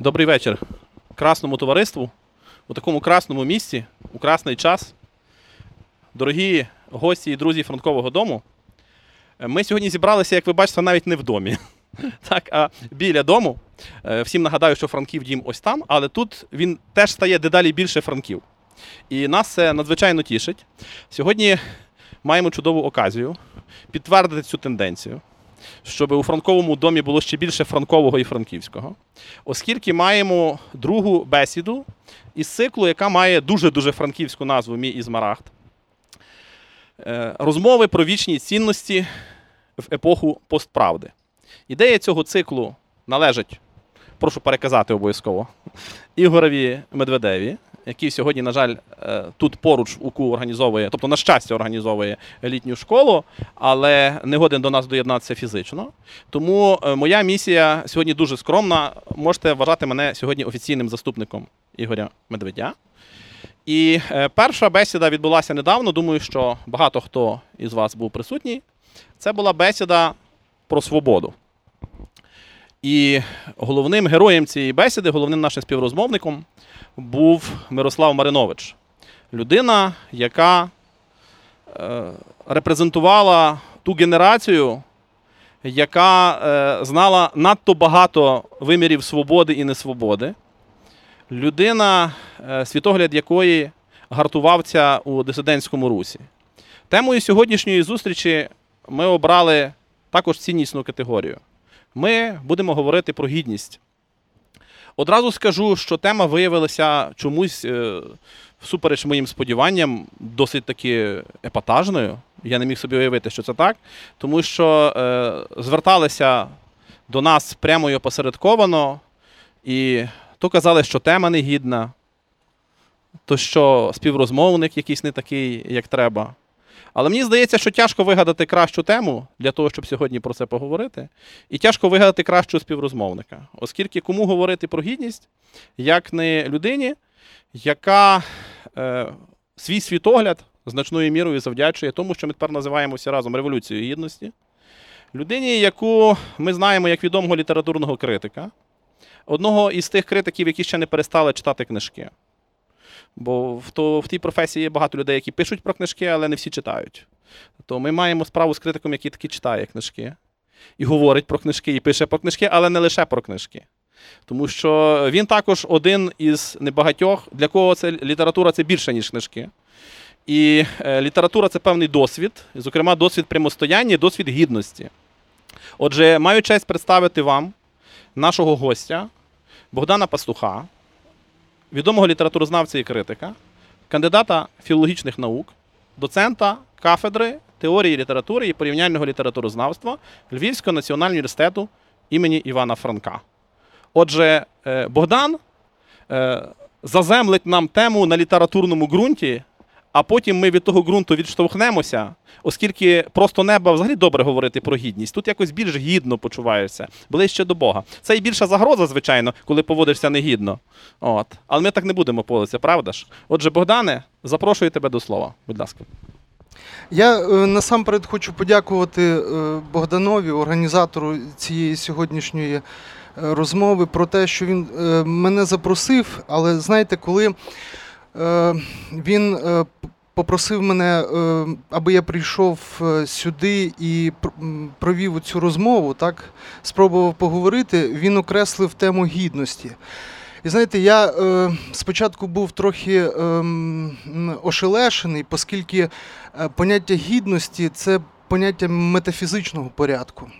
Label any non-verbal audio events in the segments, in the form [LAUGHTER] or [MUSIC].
Добрий вечір красному товариству у такому красному місці, у красний час. Дорогі гості і друзі Франкового дому. Е, Ми сьогодні зібралися, як ви бачите, навіть не в домі, [LAUGHS] так, а біля дому. Е, Всім нагадаю, що Франків дім ось там, але тут він теж стає дедалі більше Франків. І нас це надзвичайно тішить. Сьогодні маємо чудову оказію підтвердити цю тенденцію, щоб у Франковому домі було ще більше франкового і франківського, оскільки маємо другу бесіду із циклу, яка має дуже-дуже франківську назву Мій і Змарагд. Е, Розмови про вічні цінності в епоху постправди. Ідея цього циклу належить, прошу переказати обов'язково, Ігорові Медведеві, який сьогодні, на жаль, е, тут поруч УКУ організовує, тобто, на щастя, організовує літню школу, але не годен до нас доєднатися фізично. Тому е, моя місія сьогодні дуже скромна. Можете вважати мене сьогодні офіційним заступником Ігоря Медведя. І е, перша бесіда відбулася недавно. Думаю, що багато хто із вас був присутній. Це була бесіда про свободу. І головним героєм цієї бесіди, головним нашим співрозмовником був Мирослав Маринович. Людина, яка е, репрезентувала ту генерацію, яка е, знала надто багато вимірів свободи і несвободи. Людина, е, світогляд якої гартувався у дисидентському русі. Темою сьогоднішньої зустрічі ми обрали також ціннісну категорію. Ми будемо говорити про гідність. Одразу скажу, що тема виявилася чомусь, е, всупереч моїм сподіванням, досить таки епатажною. Я не міг собі уявити, що це так, тому що е, зверталися до нас прямо і опосередковано, і то казали, що тема негідна, то що співрозмовник якийсь не такий, як треба. Але мені здається, що тяжко вигадати кращу тему для того, щоб сьогодні про це поговорити. І тяжко вигадати кращого співрозмовника, оскільки кому говорити про гідність, як не людині, яка е, свій світогляд значною мірою завдячує тому, що ми тепер називаємо всі разом революцією гідності. Людині, яку ми знаємо як відомого літературного критика, одного із тих критиків, які ще не перестали читати книжки. Бо в, то, в тій професії є багато людей, які пишуть про книжки, але не всі читають. То ми маємо справу з критиком, який таки читає книжки, і говорить про книжки, і пише про книжки, але не лише про книжки. Тому що він також один із небагатьох, для кого це література це більше, ніж книжки. І е, література це певний досвід, зокрема, досвід прямостояння, досвід гідності. Отже, маю честь представити вам нашого гостя Богдана Пастуха, відомого літературознавця і критика, кандидата філологічних наук, доцента кафедри теорії літератури і порівняльного літературознавства Львівського національного університету імені Івана Франка. Отже, е, Богдан е, заземлить нам тему на літературному ґрунті, а потім ми від того ґрунту відштовхнемося, оскільки просто неба взагалі добре говорити про гідність. Тут якось більш гідно почуваєшся, ближче до Бога. Це і більша загроза, звичайно, коли поводишся негідно. От. Але ми так не будемо поводитися, правда ж? Отже, Богдане, запрошую тебе до слова. Будь ласка. Я е, насамперед хочу подякувати е, Богданові, організатору цієї сьогоднішньої е, розмови, про те, що він мене запросив. Але знаєте, коли він е, попросив мене, е, аби я прийшов е, сюди і провів цю розмову, так спробував поговорити, він окреслив тему гідності. І знаєте, я е, спочатку був трохи е, ошелешений, оскільки е, поняття гідності це поняття метафізичного порядку.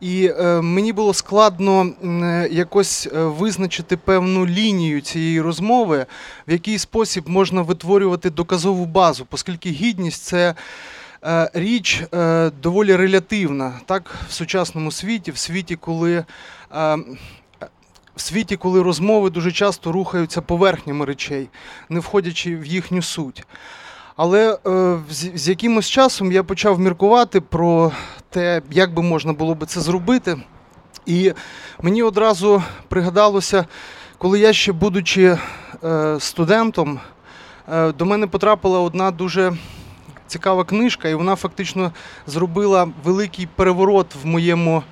І е, мені було складно е, якось е, визначити певну лінію цієї розмови, в який спосіб можна витворювати доказову базу, оскільки гідність це. е, Річ е, доволі релятивна, так, в сучасному світі, в світі, коли е, в світі, коли розмови дуже часто рухаються поверхнями речей, не входячи в їхню суть. Але е, з, з якимось часом я почав міркувати про те, як би можна було би це зробити. І мені одразу пригадалося, коли я ще, будучи е, студентом, е, до мене потрапила одна дуже цікава книжка, і вона фактично зробила великий переворот в моєму,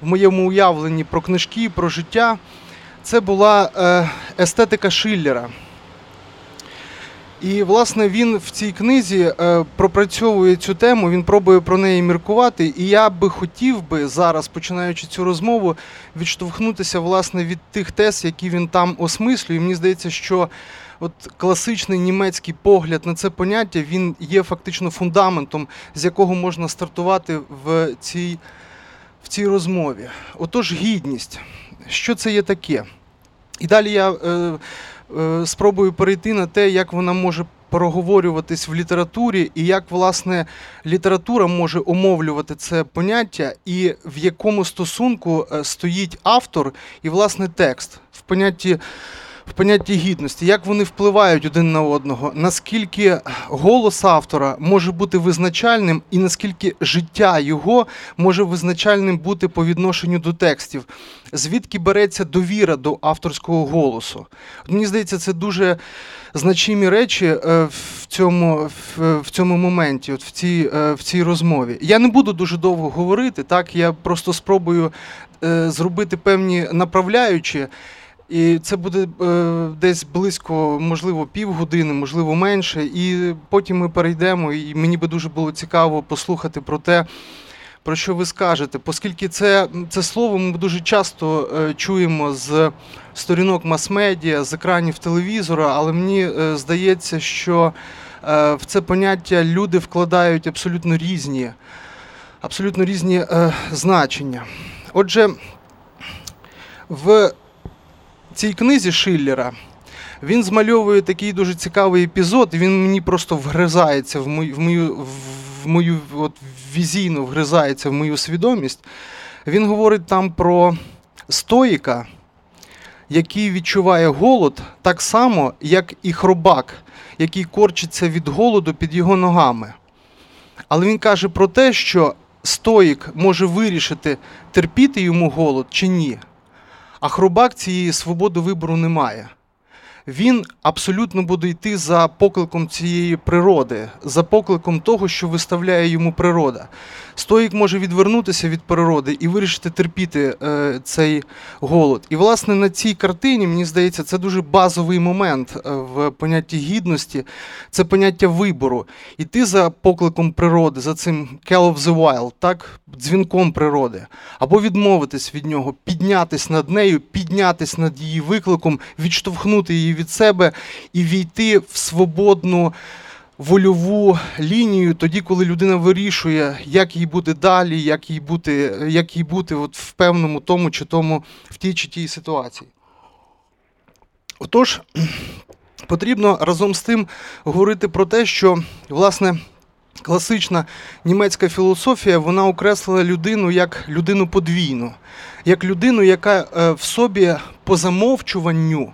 в моєму уявленні про книжки, про життя. це була е, естетика Шиллера. І, власне, він в цій книзі е, пропрацьовує цю тему, він пробує про неї міркувати. І я би хотів би зараз, починаючи цю розмову, відштовхнутися власне від тих тез, які він там осмислює. Мені здається, що от класичний німецький погляд на це поняття він є фактично фундаментом, з якого можна стартувати в цій, в цій розмові. Отож, гідність. Що це є таке? І далі я е, спробую перейти на те, як вона може проговорюватись в літературі, і як власне література може омовлювати це поняття, і в якому стосунку е, стоїть автор і власне текст в понятті. В понятті гідності, як вони впливають один на одного, наскільки голос автора може бути визначальним, і наскільки життя його може визначальним бути по відношенню до текстів, звідки береться довіра до авторського голосу. Мені здається, це дуже значимі речі е, в цьому в, в цьому моменті, от в цій е, в цій розмові. Я не буду дуже довго говорити, так я просто спробую е, зробити певні направляючі. І це буде е, десь близько, можливо, півгодини, можливо, менше. І потім ми перейдемо. І мені би дуже було цікаво послухати про те, про що ви скажете, оскільки це це слово ми дуже часто е, чуємо з сторінок мас-медіа, з екранів телевізора, але мені е, здається, що е, в це поняття люди вкладають абсолютно різні, абсолютно різні е, значення. Отже, в цій книзі Шиллера він змальовує такий дуже цікавий епізод, і він мені просто вгризається в мою в мою, в мою от, візійно вгризається в мою свідомість. Він говорить там про стоїка, який відчуває голод так само, як і хробак, який корчиться від голоду під його ногами. Але він каже про те, що стоїк може вирішити, терпіти йому голод чи ні. А хробак цієї свободи вибору не має. Він абсолютно буде йти за покликом цієї природи, за покликом того, що виставляє йому природа. Стоїк може відвернутися від природи і вирішити терпіти е, цей голод. І, власне, на цій картині, мені здається, це дуже базовий момент е, в понятті гідності, це поняття вибору. Іти за покликом природи, за цим call of the wild, так, дзвінком природи, або відмовитись від нього, піднятись над нею, піднятись над її викликом, відштовхнути її від себе і війти в свободну вольову лінію тоді, коли людина вирішує, як їй бути далі, як їй бути як їй бути от в певному тому чи тому, в тій чи тій ситуації. Отож, потрібно разом з тим говорити про те, що, власне, класична німецька філософія вона окреслила людину як людину подвійну, як людину, яка е, в собі по замовчуванню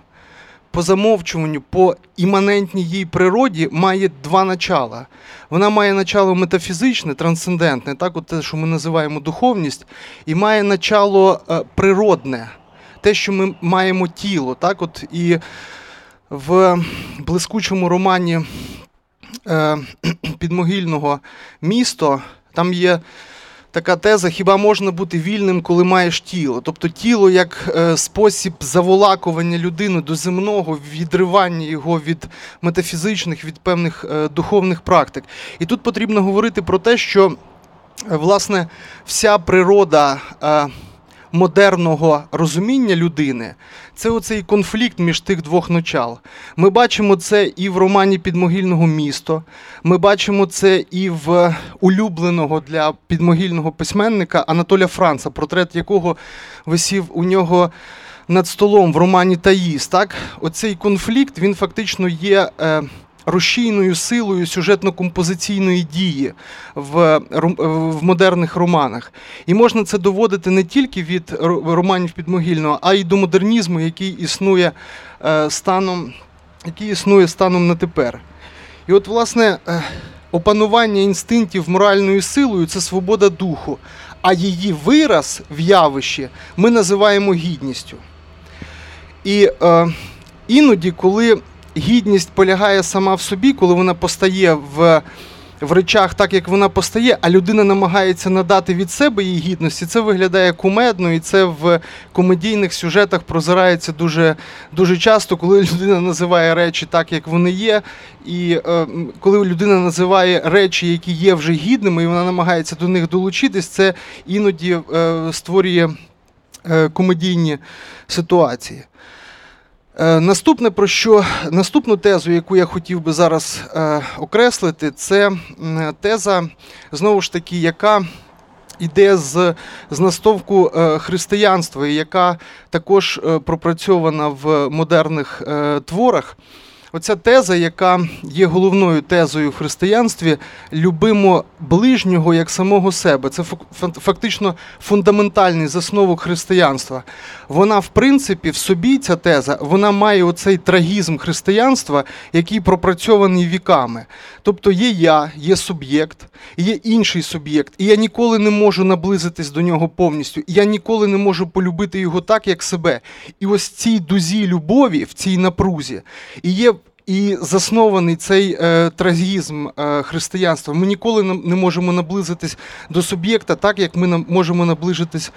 по замовчуванню, по іманентній їй природі має два начала. Вона має начало метафізичне, трансцендентне, так, от те, що ми називаємо духовність, і має начало е, природне, те, що ми маємо тіло. Так, от І в блискучому романі е, [CLEARS THROAT] підмогильного місто там є така теза: хіба можна бути вільним, коли маєш тіло? Тобто тіло як е, спосіб заволакування людини до земного, відривання його від метафізичних, від певних е, духовних практик. І тут потрібно говорити про те, що е, власне вся природа. Модерного розуміння людини це оцей конфлікт між тих двох начал. Ми бачимо це і в романі Підмогильного місто. Ми бачимо це і в улюбленого для підмогильного письменника Анатоля Франца, портрет якого висів у нього. Над столом в романі Таїс, так, оцей конфлікт він фактично є е, рушійною силою сюжетно-композиційної дії в в модерних романах. І можна це доводити не тільки від романів підмогильного, а й до модернізму, який існує е, станом, який існує станом на тепер. І от, власне, е, опанування інстинктів моральною силою це свобода духу, а її вираз в явищі ми називаємо гідністю. І е, іноді, коли гідність полягає сама в собі, коли вона постає в в речах так, як вона постає, а людина намагається надати від себе її гідності, це виглядає кумедно, і це в комедійних сюжетах прозирається дуже, дуже часто, коли людина називає речі так, як вони є. І е, коли людина називає речі, які є вже гідними, і вона намагається до них долучитись, це іноді е, створює е, комедійні ситуації. Е, Наступне про що наступну тезу, яку я хотів би зараз е, окреслити, це теза, знову ж таки, яка йде з, з настовку е, християнства, і яка також е, пропрацьована в модерних е, творах. Оця теза, яка є головною тезою в християнстві, любимо ближнього як самого себе. Це фак- фактично фундаментальний засновок християнства. Вона, в принципі, в собі ця теза, вона має оцей трагізм християнства, який пропрацьований віками. Тобто є я, є суб'єкт, є інший суб'єкт, і я ніколи не можу наблизитись до нього повністю. Я ніколи не можу полюбити його так, як себе. І ось цій дузі любові, в цій напрузі, і є. І заснований цей е, трагізм е, християнства. Ми ніколи не- можемо наблизитись до суб'єкта так, як ми можемо наближитись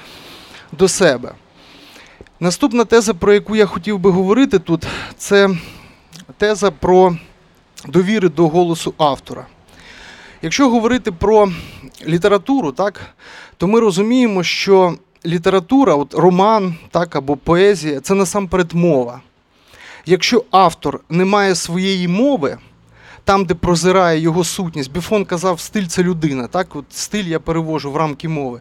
до себе. Наступна теза, про яку я хотів би говорити тут, це теза про довіри до голосу автора. Якщо говорити про літературу, так, то ми розуміємо, що література, от роман так, або поезія це насамперед мова. Якщо автор не має своєї мови, там, де прозирає його сутність, Біфон казав, стиль це людина. Так? От стиль я перевожу в рамки мови.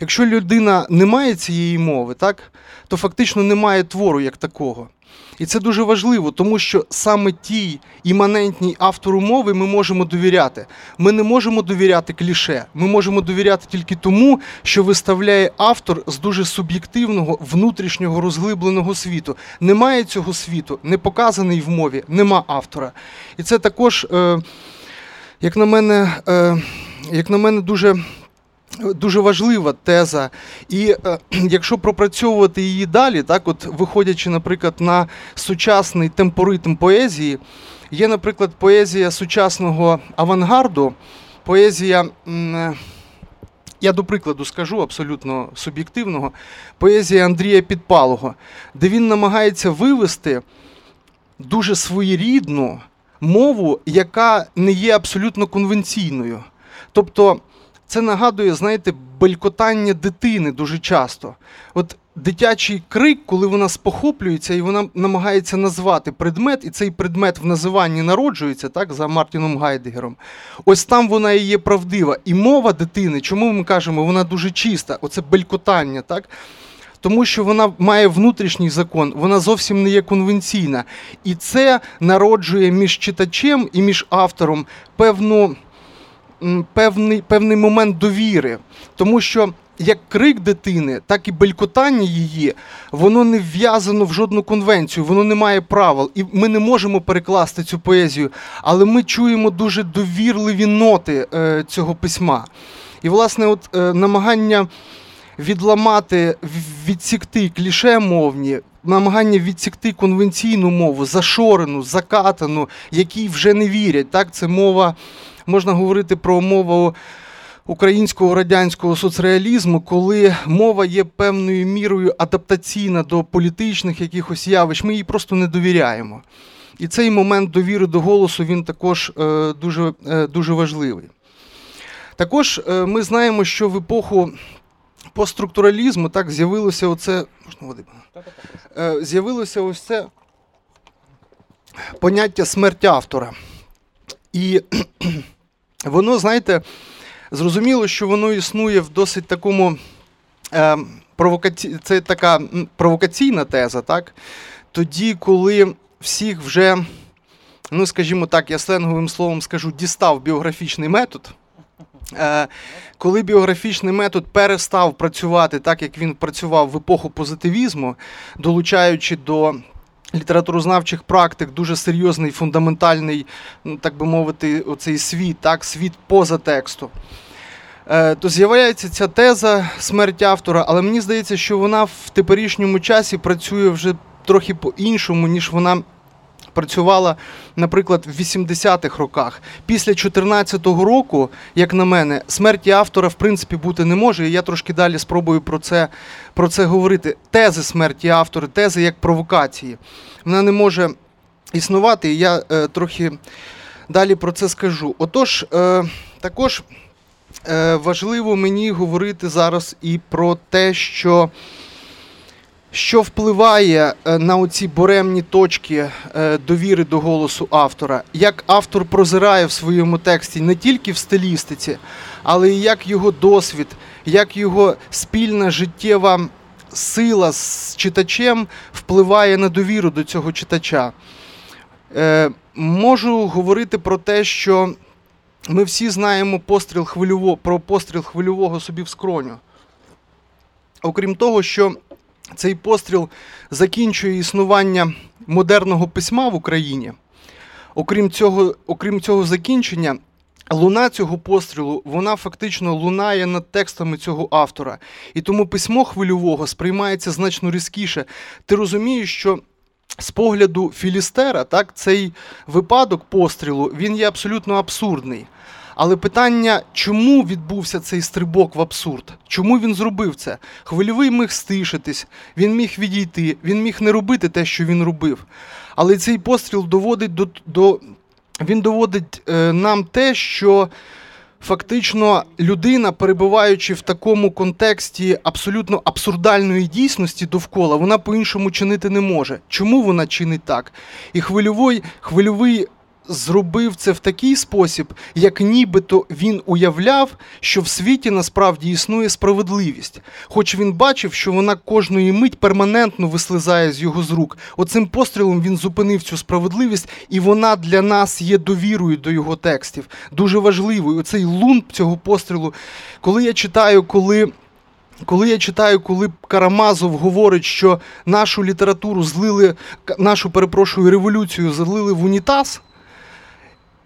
Якщо людина не має цієї мови, так, то фактично немає твору як такого. І це дуже важливо, тому що саме тій іманентній автору мови ми можемо довіряти. Ми не можемо довіряти кліше. Ми можемо довіряти тільки тому, що виставляє автор з дуже суб'єктивного внутрішнього розглибленого світу. Немає цього світу, не показаний в мові, нема автора. І це також, е, як на мене, е, як на мене, дуже. Дуже важлива теза, і е, [CLEARS THROAT] якщо пропрацьовувати її далі, так от виходячи, наприклад, на сучасний темпоритм поезії, є, наприклад, поезія сучасного авангарду, поезія, е, я до прикладу скажу абсолютно суб'єктивного, поезія Андрія Підпалого, де він намагається вивести дуже своєрідну мову, яка не є абсолютно конвенційною. Тобто це нагадує, знаєте, белькотання дитини дуже часто. От дитячий крик, коли вона спохоплюється і вона намагається назвати предмет, і цей предмет в називанні народжується, так, за Мартіном Гайдегером. Ось там вона і є правдива. І мова дитини, чому ми кажемо, вона дуже чиста, оце белькотання, так? Тому що вона має внутрішній закон, вона зовсім не є конвенційна. І це народжує між читачем і між автором певну певний, певний момент довіри. Тому що як крик дитини, так і белькотання її, воно не вв'язано в жодну конвенцію, воно не має правил. І ми не можемо перекласти цю поезію, але ми чуємо дуже довірливі ноти е, цього письма. І, власне, от е, намагання відламати, відсікти кліше мовні, намагання відсікти конвенційну мову, зашорену, закатану, якій вже не вірять. Так, це мова, можна говорити про мову українського радянського соцреалізму, коли мова є певною мірою адаптаційна до політичних якихось явищ, ми їй просто не довіряємо. І цей момент довіри до голосу він також е, дуже, е, дуже важливий. Також е, ми знаємо, що в епоху постструктуралізму так з'явилося оце. Можна води? З'явилося ось це поняття смерть автора. І воно, знаєте, зрозуміло, що воно існує в досить такому. Е, провокаці... Це така провокаційна теза, так? Тоді, коли всіх вже, ну скажімо так, я сленговим словом скажу, дістав біографічний метод. Е, коли біографічний метод перестав працювати так, як він працював в епоху позитивізму, долучаючи до літературознавчих практик дуже серйозний фундаментальний, ну, так би мовити, оцей світ, так, світ поза тексту. Е, То з'являється ця теза смерть автора, але мені здається, що вона в теперішньому часі працює вже трохи по-іншому, ніж вона працювала, наприклад, в 80-х роках. Після 14-го року, як на мене, смерті автора в принципі бути не може. І я трошки далі спробую про це, про це говорити. Тези смерті автора, тези як провокації. Вона не може існувати, і я е, трохи далі про це скажу. Отож, е, також е, важливо мені говорити зараз і про те, що. Що впливає е, на оці буремні точки е, довіри до голосу автора, як автор прозирає в своєму тексті не тільки в стилістиці, але і як його досвід, як його спільна життєва сила з читачем впливає на довіру до цього читача. Е, Можу говорити про те, що ми всі знаємо постріл хвильово, про постріл хвильового собі в скроню. Окрім того, що цей постріл закінчує існування модерного письма в Україні. Окрім цього, окрім цього закінчення, луна цього пострілу вона фактично лунає над текстами цього автора. І тому письмо хвильового сприймається значно різкіше. Ти розумієш, що з погляду Філістера, так, цей випадок пострілу він є абсолютно абсурдний. Але питання, чому відбувся цей стрибок в абсурд? Чому він зробив це? Хвильовий міг стишитись, він міг відійти, він міг не робити те, що він робив. Але цей постріл доводить до, до він доводить е, нам те, що фактично людина, перебуваючи в такому контексті абсолютно абсурдальної дійсності довкола, вона по-іншому чинити не може. Чому вона чинить так? І хвильовий, хвильовий зробив це в такий спосіб, як нібито він уявляв, що в світі насправді існує справедливість. Хоч він бачив, що вона кожної мить перманентно вислизає з його з рук. Оцим пострілом він зупинив цю справедливість, і вона для нас є довірою до його текстів. Дуже важливою. Оцей лун цього пострілу. Коли я читаю, коли. Коли я читаю, коли Карамазов говорить, що нашу літературу злили, нашу перепрошую революцію злили в унітаз,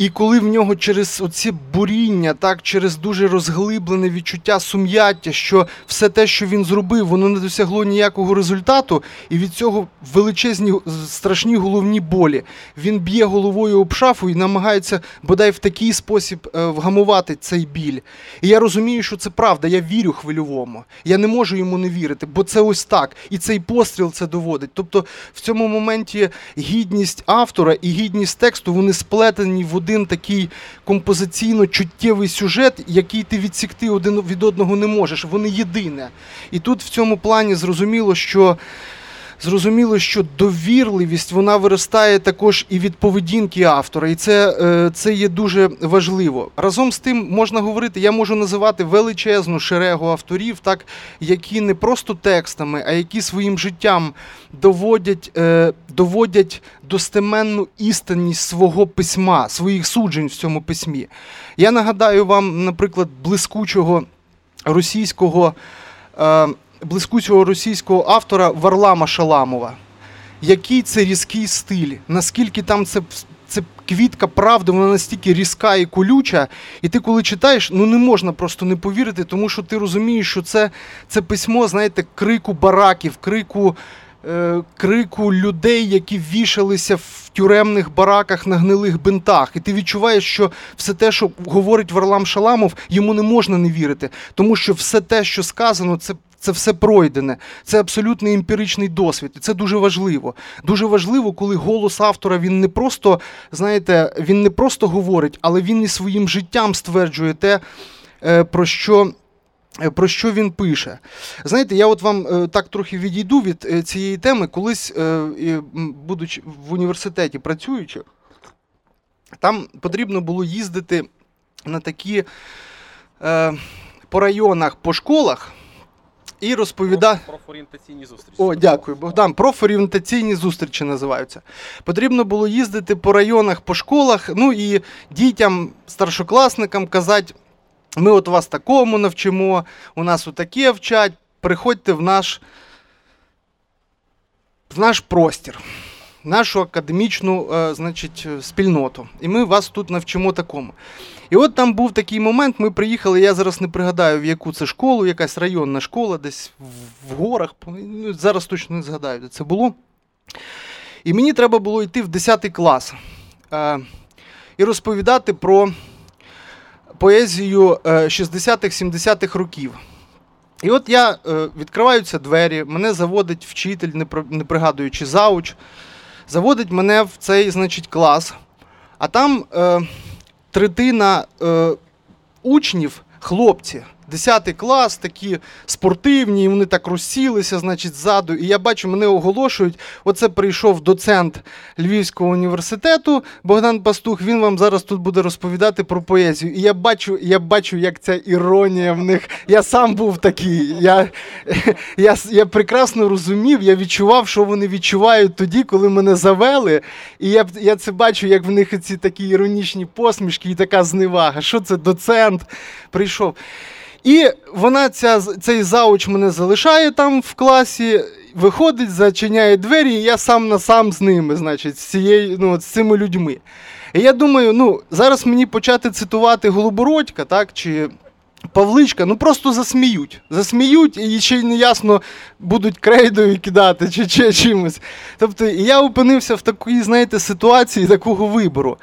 і коли в нього через оці буріння, так, через дуже розглиблене відчуття сум'яття, що все те, що він зробив, воно не досягло ніякого результату, і від цього величезні страшні головні болі. Він б'є головою об шафу і намагається бодай в такий спосіб е, вгамувати цей біль. І я розумію, що це правда. Я вірю хвильовому. Я не можу йому не вірити, бо це ось так. І цей постріл це доводить. Тобто в цьому моменті гідність автора і гідність тексту вони сплетені в один один такий композиційно чуттєвий сюжет, який ти відсікти один від одного не можеш. Вони єдине. І тут в цьому плані зрозуміло, що. Зрозуміло, що довірливість вона виростає також і від поведінки автора, і це е, це є дуже важливо. Разом з тим можна говорити, я можу називати величезну шерегу авторів, так які не просто текстами, а які своїм життям доводять е, доводять достеменну істинність свого письма, своїх суджень в цьому письмі. Я нагадаю вам, наприклад, блискучого російського. Блискучого російського автора Варлама Шаламова. Який це різкий стиль, наскільки там це це квітка правди, вона настільки різка і колюча, і ти, коли читаєш, ну не можна просто не повірити, тому що ти розумієш, що це це письмо, знаєте, крику бараків, крику е, крику людей, які вішалися в тюремних бараках на гнилих бинтах. І ти відчуваєш, що все те, що говорить Варлам Шаламов, йому не можна не вірити, тому що все те, що сказано, це це все пройдене, це абсолютний емпіричний досвід. І це дуже важливо. Дуже важливо, коли голос автора він не просто, знаєте, він не просто говорить, але він і своїм життям стверджує те, е, про що. Е, про що він пише? Знаєте, я от вам е, так трохи відійду від цієї теми, колись, будучи в університеті працюючи, там потрібно було їздити на такі по районах, по школах і розповідає. Профорієнтаційні зустрічі. О, дякую, Богдан. Профорієнтаційні зустрічі називаються. Потрібно було їздити по районах, по школах, ну і дітям, старшокласникам казати: ми от вас такому навчимо, у нас отаке вчать, приходьте в наш, в наш простір. Нашу академічну е, значить, спільноту. І ми вас тут навчимо такому. І от там був такий момент, ми приїхали, я зараз не пригадаю, в яку це школу, якась районна школа, десь в горах. Ну, зараз точно не згадаю, де це було. І мені треба було йти в 10 клас е, і розповідати про поезію е, 60-х-70-х років. І от я е, відкриваються двері, мене заводить вчитель, не пригадуючи зауч, заводить мене в цей, значить, клас. А там е, третина е, учнів, хлопці, 10 клас, такі спортивні, і вони так розсілися, значить, ззаду. І я бачу, мене оголошують. Оце прийшов доцент Львівського університету Богдан Пастух. Він вам зараз тут буде розповідати про поезію. І я бачу, я бачу, як ця іронія в них. Я сам був такий. Я, [LAUGHS] я, я прекрасно розумів, я відчував, що вони відчувають тоді, коли мене завели. І я, я це бачу, як в них ці такі іронічні посмішки і така зневага. Що це доцент прийшов? І вона, ця, цей зауч мене залишає там в класі, виходить, зачиняє двері, і я сам на сам з ними, значить, з, цією, ну, з цими людьми. І я думаю, ну, зараз мені почати цитувати Голобородька, так, чи Павличка, ну просто засміють. Засміють і ще й неясно будуть крейдою кидати чи, чи чимось. Тобто я опинився в такій, знаєте, ситуації такого вибору.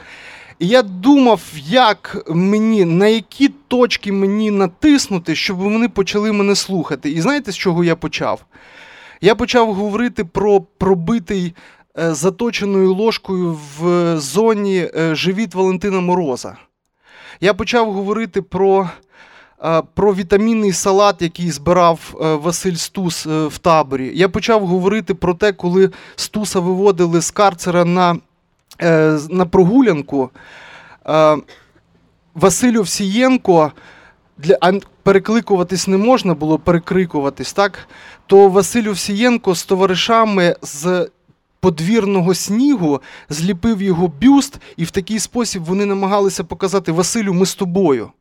І я думав, як мені, на які точки мені натиснути, щоб вони почали мене слухати. І знаєте, з чого я почав? Я почав говорити про пробитий е, заточеною ложкою в зоні е, живіт Валентина Мороза. Я почав говорити про, е, про вітамінний салат, який збирав е, Василь Стус е, в таборі. Я почав говорити про те, коли Стуса виводили з карцера на, е, на прогулянку. Е, Василь Овсієнко, для, перекликуватись не можна було, перекрикуватись, так? То Василь Овсієнко з товаришами з подвірного снігу зліпив його бюст, і в такий спосіб вони намагалися показати Василю, ми з тобою.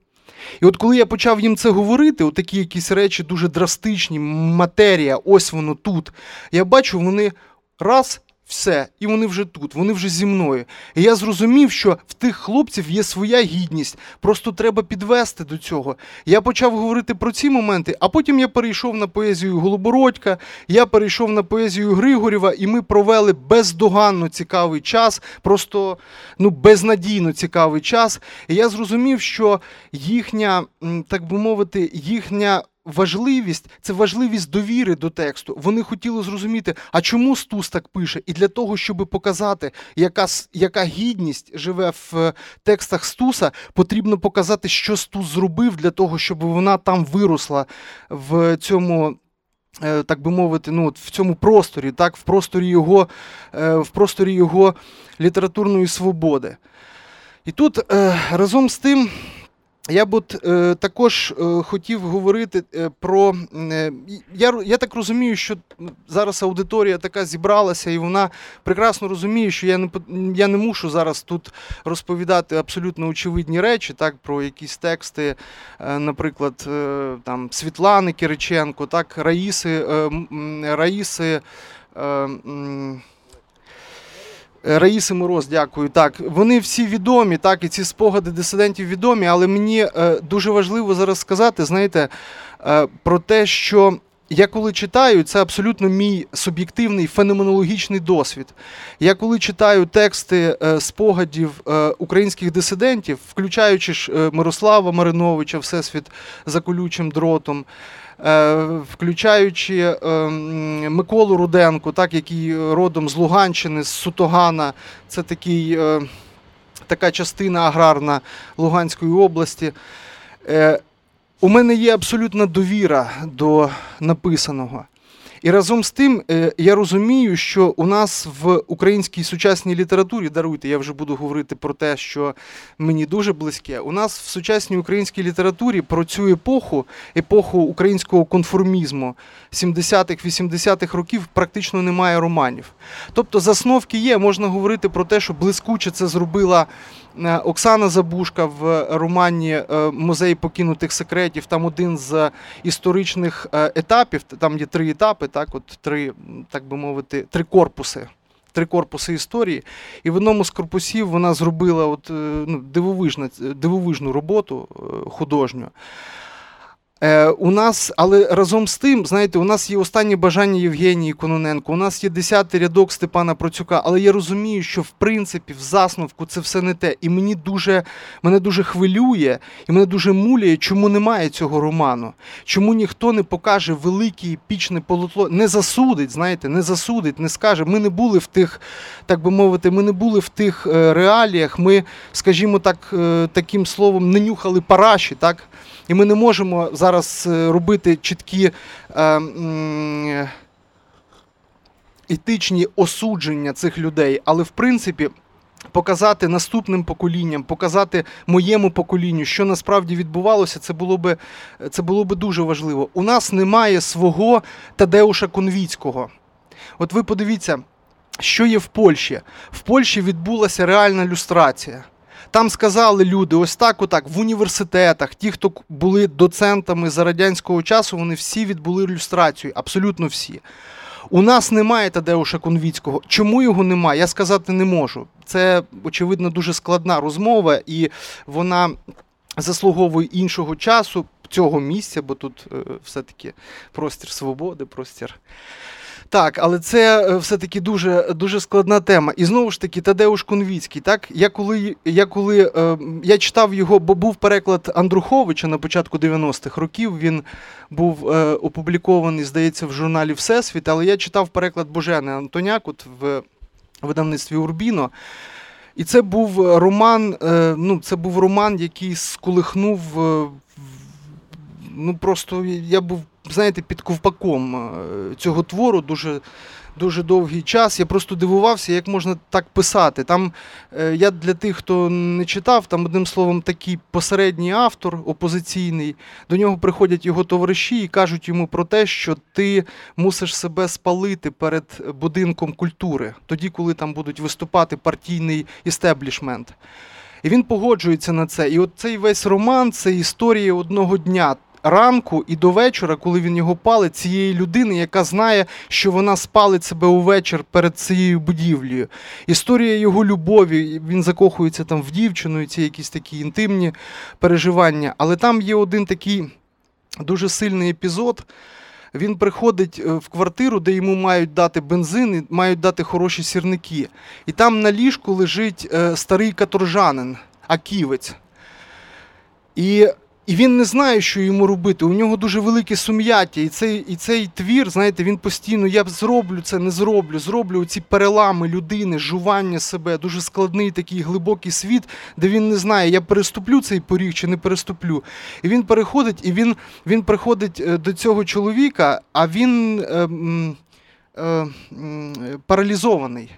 І от коли я почав їм це говорити, отакі якісь речі дуже драстичні, матерія, ось воно тут. Я бачу, вони раз. Все, і вони вже тут, вони вже зі мною. І я зрозумів, що в тих хлопців є своя гідність. Просто треба підвести до цього. Я почав говорити про ці моменти, а потім я перейшов на поезію Голобородька, я перейшов на поезію Григорєва, і ми провели бездоганно цікавий час, просто ну, безнадійно цікавий час. І я зрозумів, що їхня, так би мовити, їхня. Важливість це важливість довіри до тексту. Вони хотіли зрозуміти, а чому Стус так пише? І для того, щоб показати, яка, яка гідність живе в е, текстах Стуса, потрібно показати, що Стус зробив для того, щоб вона там виросла в цьому. е, Так би мовити, ну от в цьому просторі, так, в просторі його, е, в просторі його літературної свободи. І тут разом з тим я б от, е, також е, хотів говорити е, про. Е, я, я так розумію, що зараз аудиторія така зібралася, і вона прекрасно розуміє, що я не, я не мушу зараз тут розповідати абсолютно очевидні речі, так, про якісь тексти, е, наприклад, е, там, Світлани Кириченко, так, Раїси, Раїси. Раїси Мороз, дякую. Так, вони всі відомі, так, і ці спогади дисидентів відомі, але мені е, дуже важливо зараз сказати, знаєте, е, про те, що я коли читаю, це абсолютно мій суб'єктивний феноменологічний досвід. Я коли читаю тексти е, спогадів е, українських дисидентів, включаючи ж е, Мирослава Мариновича, Всесвіт за колючим дротом. Е, Включаючи е, Миколу Руденко, так, який родом з Луганщини, з Сутогана, це такий, е, така частина аграрна Луганської області. У мене є абсолютна довіра до написаного. І разом з тим е, я розумію, що у нас в українській сучасній літературі, даруйте, я вже буду говорити про те, що мені дуже близьке. У нас в сучасній українській літературі про цю епоху, епоху українського конформізму 70-х, 80-х років практично немає романів. Тобто засновки є, можна говорити про те, що блискуче це зробила Оксана Забушка в романі е, Музей покинутих секретів. Там один з історичних е, етапів, там є три етапи, так, от три, так би мовити, три корпуси. Три корпуси історії, і в одному з корпусів вона зробила от, е, ну, дивовижна, дивовижну роботу е, художню. Е, У нас, але разом з тим, знаєте, у нас є останнє бажання Євгенії Кононенко, у нас є десятий рядок Степана Процюка, але я розумію, що в принципі в засновку це все не те. І мені дуже мене дуже хвилює, і мене дуже муляє, чому немає цього роману. Чому ніхто не покаже велике епічне полотло, не засудить, знаєте, не засудить, не скаже. Ми не були в тих, так би мовити, ми не були в тих е, реаліях. Ми, скажімо так, е, таким словом, не нюхали параші, так. І ми не можемо зараз е, робити чіткі е, етичні осудження цих людей, але в принципі. Показати наступним поколінням, показати моєму поколінню, що насправді відбувалося, це було би це було би дуже важливо. У нас немає свого Тадеуша Конвіцького. От ви подивіться, що є в Польщі. В Польщі відбулася реальна люстрація. Там сказали люди, ось так, отак, в університетах, ті, хто були доцентами за радянського часу, вони всі відбули ілюстрацію, абсолютно всі. У нас немає Тадеуша Конвіцького. Чому його немає? Я сказати не можу. Це, очевидно, дуже складна розмова, і вона заслуговує іншого часу, цього місця, бо тут е, все-таки простір свободи, простір. Так, але це е, все-таки дуже дуже складна тема. І знову ж таки, Тадеуш Конвіцький. Так, я коли я коли е, я читав його, бо був переклад Андруховича на початку 90-х років. Він був е, опублікований, здається, в журналі Всесвіт, але я читав переклад Божени Антоняк от в видавництві Урбіно. І це був роман, е, ну, це був роман, який сколихнув. Е, ну просто я був знаєте, під ковпаком е, цього твору дуже дуже довгий час. Я просто дивувався, як можна так писати. Там е, я для тих, хто не читав, там одним словом такий посередній автор опозиційний. До нього приходять його товариші і кажуть йому про те, що ти мусиш себе спалити перед будинком культури, тоді, коли там будуть виступати партійний істеблішмент. І він погоджується на це. І от цей весь роман це історія одного дня ранку і до вечора, коли він його палить, цієї людини, яка знає, що вона спалить себе увечір перед цією будівлею. Історія його любові, він закохується там в дівчину, і ці якісь такі інтимні переживання. Але там є один такий дуже сильний епізод. Він приходить е, в квартиру, де йому мають дати бензин, і мають дати хороші сірники. І там на ліжку лежить е, старий каторжанин, аківець. І і він не знає, що йому робити. У нього дуже велике сум'яття. І цей і цей твір, знаєте, він постійно я зроблю це, не зроблю. Зроблю ці перелами людини, жування себе, дуже складний такий глибокий світ, де він не знає, я переступлю цей поріг чи не переступлю. І він переходить, і він він приходить е, до цього чоловіка, а він е, е, е, паралізований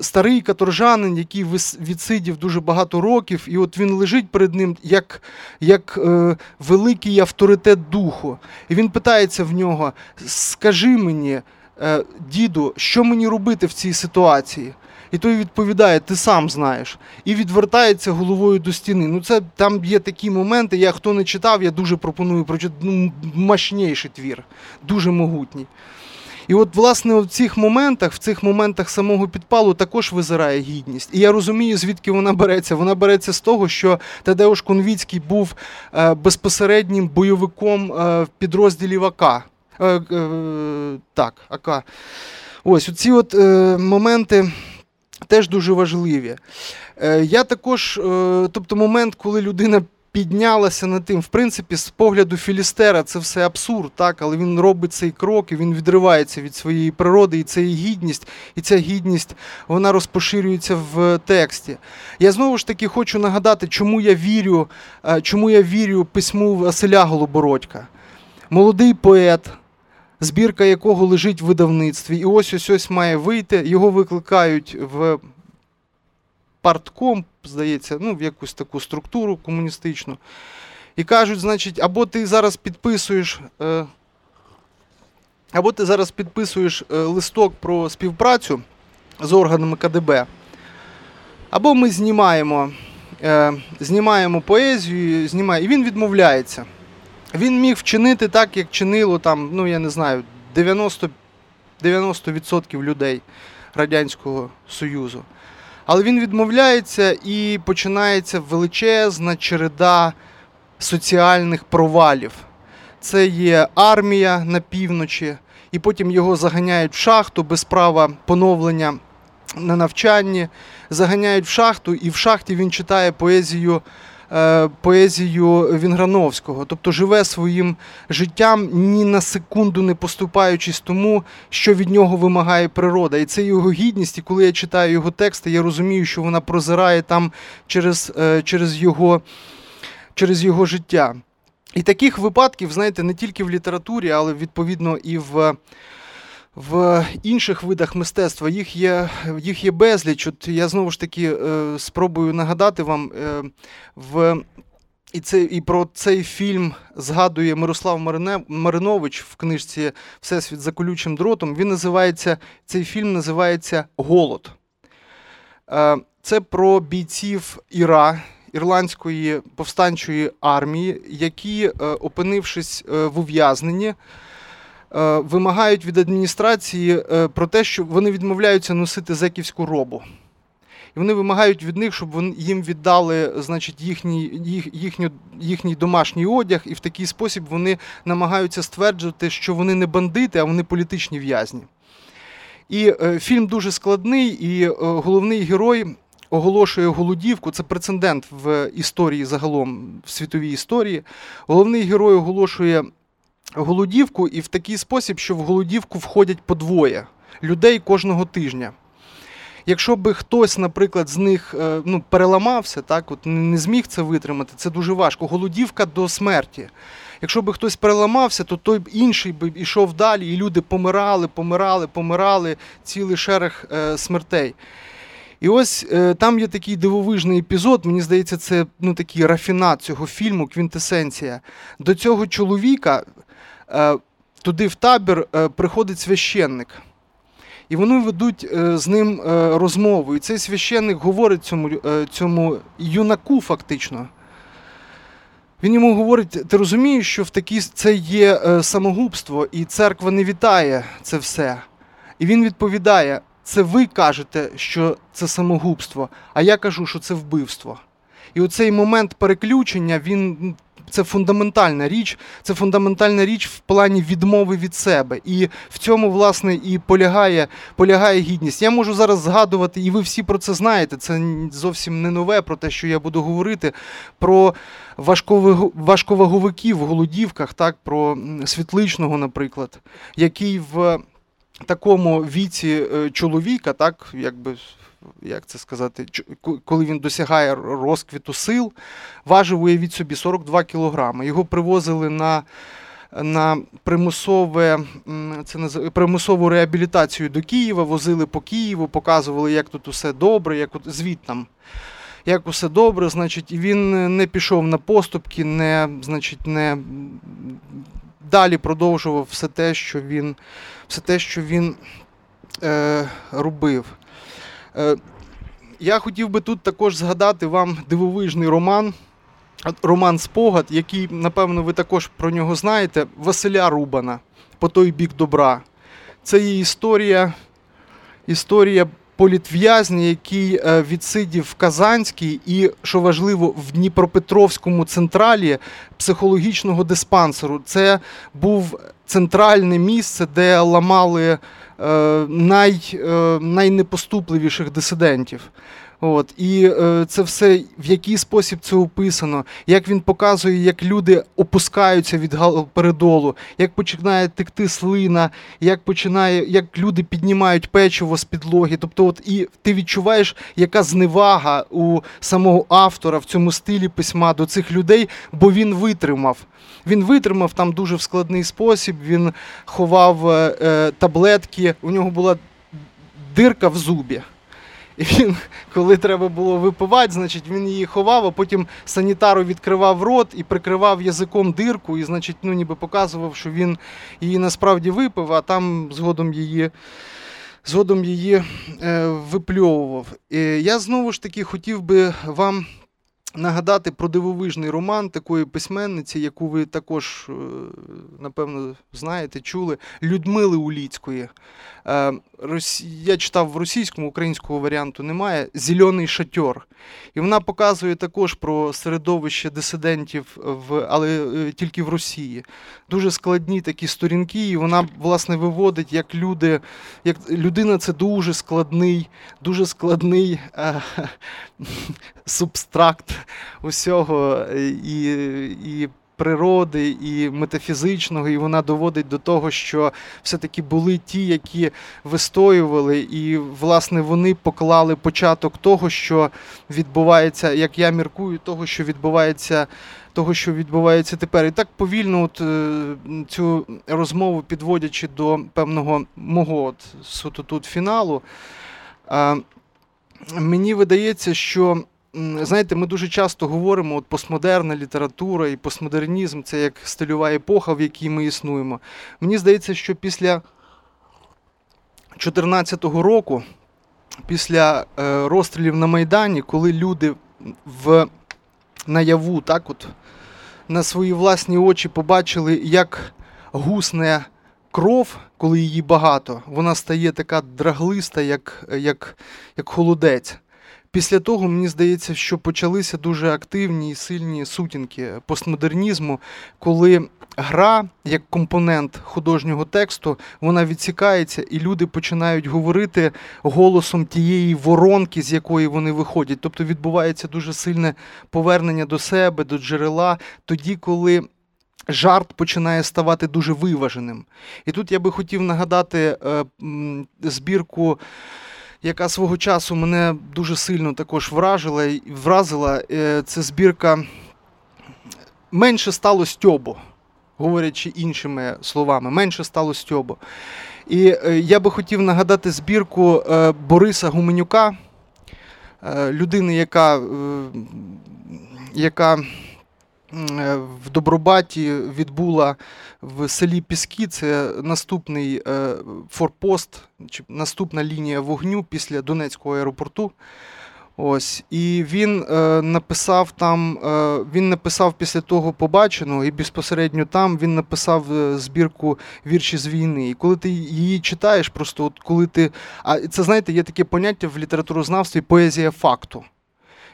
старий каторжанин, який відсидів дуже багато років, і от він лежить перед ним як як е, великий авторитет духу. І він питається в нього: Скажи мені, е, діду, що мені робити в цій ситуації? І той відповідає, ти сам знаєш, і відвертається головою до стіни. Ну, це там є такі моменти. Я хто не читав, я дуже пропоную прочитати ну, мощніший твір, дуже могутній. І от, власне, в цих моментах, в цих моментах самого підпалу також визирає гідність. І я розумію, звідки вона береться. Вона береться з того, що Тадеуш Конвіцький був е, безпосереднім бойовиком е, в підрозділі АК. Е, так, АК. Ось оці от моменти. Теж дуже важливі. Я також, тобто момент, коли людина піднялася над тим. В принципі, з погляду Філістера це все абсурд, так, але він робить цей крок і він відривається від своєї природи, і це і гідність, і ця гідність вона розпоширюється в тексті. Я знову ж таки хочу нагадати, чому я вірю, е, чому я вірю письму Василя Голобородька. Молодий поет. Збірка якого лежить в видавництві, і ось ось ось має вийти. Його викликають в партком, здається, ну, в якусь таку структуру комуністичну. І кажуть, значить, або ти зараз підписуєш. Е, або ти зараз підписуєш е, листок про співпрацю з органами КДБ, або ми знімаємо е, знімаємо поезію, знімає, і він відмовляється. Він міг вчинити так, як чинило там, ну я не знаю, 90%, 90% людей Радянського Союзу. Але він відмовляється і починається величезна череда соціальних провалів. це є армія на півночі, і потім його заганяють в шахту без права поновлення на навчанні, заганяють в шахту, і в шахті він читає поезію. Е, Поезію Вінграновського, тобто живе своїм життям, ні на секунду не поступаючись тому, що від нього вимагає природа. І це його гідність. І коли я читаю його тексти, я розумію, що вона прозирає там через, е, через, його, через його життя. І таких випадків, знаєте, не тільки в літературі, але відповідно і в. В інших видах мистецтва їх є, їх є безліч. От я знову ж таки е, спробую нагадати вам е, в і це і про цей фільм згадує Мирослав Маринович в книжці Всесвіт за колючим дротом. Він називається цей фільм називається Голод. Е, Це про бійців Іра, ірландської повстанчої армії, які, е, опинившись е, в ув'язненні, вимагають від адміністрації е, про те, що вони відмовляються носити зеківську робу. І вони вимагають від них, щоб вони, їм віддали значить, їхній, їх, їхню, їхній домашній одяг, і в такий спосіб вони намагаються стверджувати, що вони не бандити, а вони політичні в'язні. І е, фільм дуже складний, і е, головний герой оголошує голодівку. Це прецедент в історії загалом, в світовій історії. Головний герой оголошує голодівку, і в такий спосіб, що в голодівку входять по двоє людей кожного тижня. Якщо би хтось, наприклад, з них е, ну, переламався, так, от не зміг це витримати, це дуже важко. Голодівка до смерті. Якщо би хтось переламався, то той інший би йшов далі, і люди помирали, помирали, помирали, цілий шерег е, смертей. І ось е, там є такий дивовижний епізод. Мені здається, це ну, такий рафінат цього фільму, квінтесенція. До цього чоловіка туди в табір е, приходить священник. І вони ведуть е, з ним е, розмову. І цей священник говорить цьому, е, цьому юнаку, фактично. Він йому говорить: ти розумієш, що в такій це є е, самогубство, і церква не вітає це все. І він відповідає: це ви кажете, що це самогубство, а я кажу, що це вбивство. І оцей момент переключення, він це фундаментальна річ, це фундаментальна річ в плані відмови від себе. І в цьому, власне, і полягає, полягає гідність. Я можу зараз згадувати, і ви всі про це знаєте. Це зовсім не нове про те, що я буду говорити, про важковаговиків в голодівках, так, про світличного, наприклад, який в такому віці е, чоловіка, так, якби. Як це сказати, коли він досягає розквіту сил, важив, уявіть собі, 42 кілограми. Його привозили на, на примусове, це наз- примусову реабілітацію до Києва, возили по Києву, показували, як тут усе добре, як от звідтам. Як усе добре, значить, він не пішов на поступки, не, значить, не далі продовжував все те, що він, все те, що він е, робив. Е, я хотів би тут також згадати вам дивовижний роман, роман Спогад, який, напевно, ви також про нього знаєте, Василя Рубана по той бік добра. Це є історія, історія політв'язня, який е, відсидів в Казанській і, що важливо, в Дніпропетровському централі психологічного диспансеру. Це був центральне місце, де ламали най, е, найнепоступливіших дисидентів. От, і е, це все в який спосіб це описано, як він показує, як люди опускаються від галоперидолу, як починає текти слина, як починає, як люди піднімають печиво з підлоги. Тобто, от і ти відчуваєш, яка зневага у самого автора в цьому стилі письма до цих людей, бо він витримав. Він витримав там дуже в складний спосіб. Він ховав е, е, таблетки. У нього була дирка в зубі. І він, коли треба було випивати, значить він її ховав, а потім санітару відкривав рот і прикривав язиком дирку, і, значить, ну, ніби показував, що він її насправді випив, а там згодом її. Згодом її е, випльовував. І я знову ж таки хотів би вам нагадати про дивовижний роман такої письменниці, яку ви також, е, напевно, знаєте, чули, Людмили Уліцької. Е, Я читав в російському, українського варіанту немає. Зелений шатьор. І вона показує також про середовище дисидентів, в, але е, тільки в Росії. Дуже складні такі сторінки, і вона, власне, виводить, як люди, як людина це дуже складний, дуже складний е, [LAUGHS] субстракт усього і, і природи, і метафізичного, і вона доводить до того, що все-таки були ті, які вистоювали, і власне вони поклали початок того, що відбувається, як я міркую, того, що відбувається. Того, що відбувається тепер, і так повільно, от е, цю розмову підводячи до певного мого от, суто тут фіналу, мені видається, що знаєте, ми дуже часто говоримо, от постмодерна література і постмодернізм це як стильова епоха, в якій ми існуємо. Мені здається, що після 2014 року, після е, розстрілів на Майдані, коли люди в наяву, так от на свої власні очі побачили, як гусне кров, коли її багато, вона стає така драглиста, як, як, як холодець. Після того мені здається, що почалися дуже активні і сильні сутінки постмодернізму, коли гра як компонент художнього тексту вона відсікається, і люди починають говорити голосом тієї воронки, з якої вони виходять. Тобто відбувається дуже сильне повернення до себе, до джерела, тоді, коли. Жарт починає ставати дуже виваженим. І тут я би хотів нагадати е, збірку яка свого часу мене дуже сильно також вражила. і- вразила. Е, Це збірка менше стало стьобу, говорячи іншими словами, менше стало стьобу. І е, я би хотів нагадати збірку е, Бориса Гуменюка, людини, яка, яка в Добробаті відбула в селі Піски. Це наступний е, форпост, чи наступна лінія вогню після Донецького аеропорту. Ось, і він е, написав там, е, він написав після того побаченого, і безпосередньо там він написав е, збірку вірші з війни. І коли ти її читаєш, просто от коли ти. А це знаєте, є таке поняття в літературознавстві поезія факту.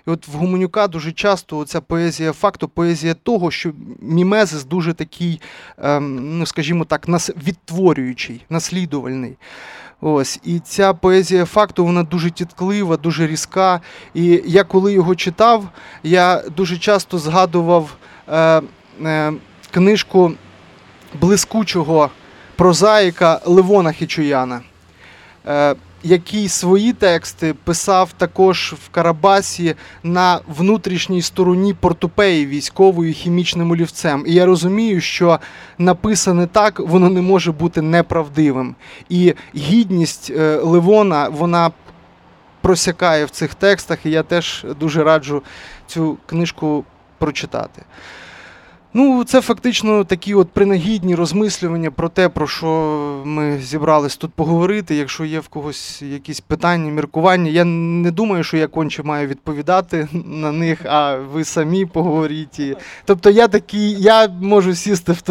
І от в Гуменюка дуже часто ця поезія факту, поезія того, що мімезис дуже такий, ем, ну скажімо так, нас відтворюючий, наслідувальний. Ось, і ця поезія факту вона дуже тітклива, дуже різка. І я коли його читав, я дуже часто згадував е, е, книжку блискучого прозаїка Левона Хічуяна. Е, який свої тексти писав також в Карабасі на внутрішній стороні портупеї військовою хімічним олівцем. І я розумію, що написане так, воно не може бути неправдивим. І гідність е, Левона, вона просякає в цих текстах, і я теж дуже раджу цю книжку прочитати. Ну, це фактично такі от принагідні розмислювання про те, про що ми зібрались тут поговорити. Якщо є в когось якісь питання, міркування, я не думаю, що я конче маю відповідати на них, а ви самі поговоріть. Тобто я такий, я можу сісти в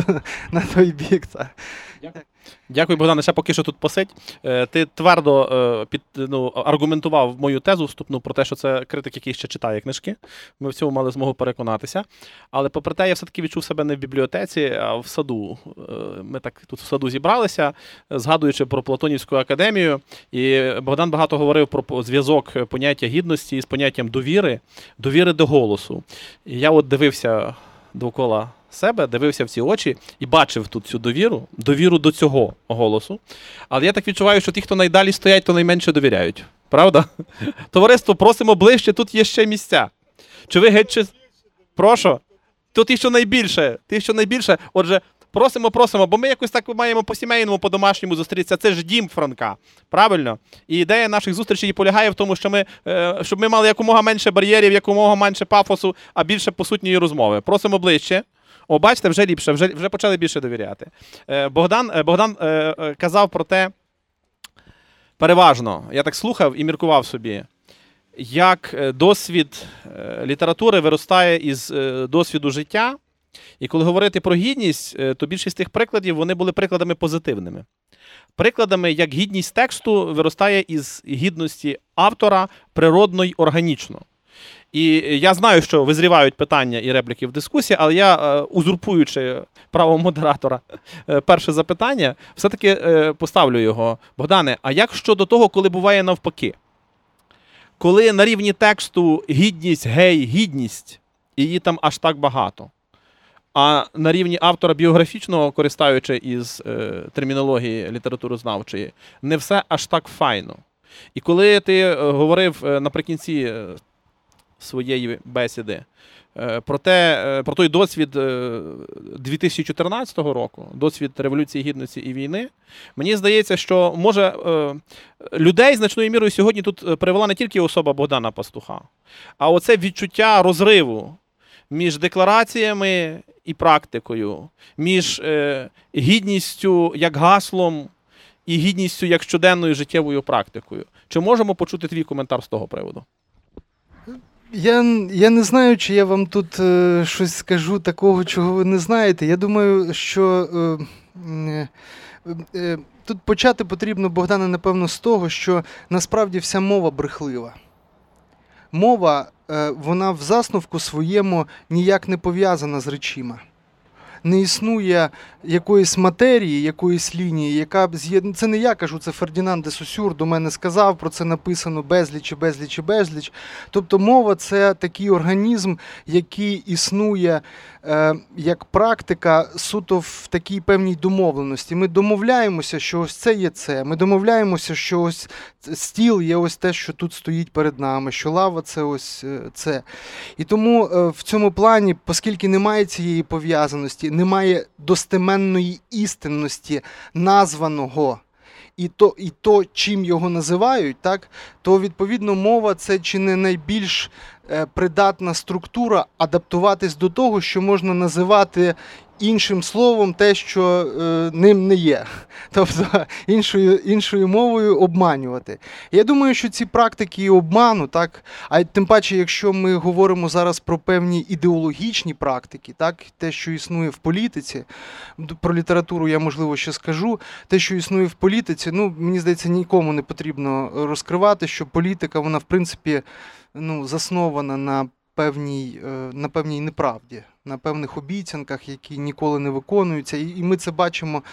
на той бік. Та. Дякую, Богдане. Ще поки що тут посидь. Е, Ти твердо е, під, ну, аргументував мою тезу вступну про те, що це критик, який ще читає книжки. Ми в цьому мали змогу переконатися. Але попри те, я все-таки відчув себе не в бібліотеці, а в саду. Е, Ми так тут в саду зібралися, згадуючи про Платонівську академію. І Богдан багато говорив про зв'язок поняття гідності з поняттям довіри, довіри до голосу. І я от дивився довкола себе, дивився в ці очі і бачив тут цю довіру, довіру до цього голосу. Але я так відчуваю, що ті, хто найдалі стоять, то найменше довіряють. Правда? [LAUGHS] Товариство, просимо ближче, тут є ще місця. Чи ви геть чи... Прошу. Тут ті, що найбільше. Ті, що найбільше. Отже, просимо, просимо, бо ми якось так маємо по сімейному, по домашньому зустрітися. Це ж дім Франка. Правильно? І ідея наших зустрічей і полягає в тому, що ми, е, щоб ми мали якомога менше бар'єрів, якомога менше пафосу, а більше посутньої розмови. Просимо ближче. О, бачите, вже ліпше, вже, вже почали більше довіряти. Е, Богдан, е, Богдан е, казав про те, переважно, я так слухав і міркував собі. як досвід літератури виростає із досвіду життя. І коли говорити про гідність, то більшість тих прикладів вони були прикладами позитивними. Прикладами, як гідність тексту виростає із гідності автора природно й органічно. І я знаю, що визрівають питання і репліки в дискусії, але я, е, узурпуючи право модератора, е, перше запитання, все-таки е, поставлю його. Богдане, а як щодо того, коли буває навпаки? Коли на рівні тексту гідність, гей, гідність, її там аж так багато. А на рівні автора біографічного, користаючи із термінології літературознавчої, не все аж так файно. І коли ти говорив наприкінці своєї бесіди е, про, те, е, про той досвід е, 2014 року, досвід Революції Гідності і війни, мені здається, що може е, людей значною мірою сьогодні тут е, привела не тільки особа Богдана Пастуха, а оце відчуття розриву між деклараціями і практикою, між е, гідністю як гаслом і гідністю як щоденною життєвою практикою. Чи можемо почути твій коментар з того приводу? Я, я не знаю, чи я вам тут е, щось скажу такого, чого ви не знаєте. Я думаю, що е, е, е, тут почати потрібно, Богдане, напевно, з того, що насправді вся мова брехлива. Мова, е, вона в засновку своєму ніяк не пов'язана з речима. Не існує якоїсь матерії, якоїсь лінії, яка б з'єднує. Це не я кажу, це Фердінанд де Сосюр до мене сказав, про це написано безліч безліч безліч. Тобто мова це такий організм, який існує як практика суто в такій певній домовленості. Ми домовляємося, що ось це є це. Ми домовляємося, що ось стіл є ось те, що тут стоїть перед нами, що лава це ось е, це. І тому е, в цьому плані, оскільки немає цієї пов'язаності, немає достеменної істинності названого. І то, і то, чим його називають, так, то відповідно мова це чи не найбільш е, придатна структура адаптуватись до того, що можна називати іншим словом те, що е, ним не є. [LAUGHS] Тобто іншою, іншою мовою обманювати. Я думаю, що ці практики обману, так, а тим паче, якщо ми говоримо зараз про певні ідеологічні практики, так, те, що існує в політиці, про літературу я можливо ще скажу. Те, що існує в політиці, ну мені здається, нікому не потрібно розкривати, що політика, вона в принципі ну, заснована на певній, е, на певній неправді, на певних обіцянках, які ніколи не виконуються, і ми це бачимо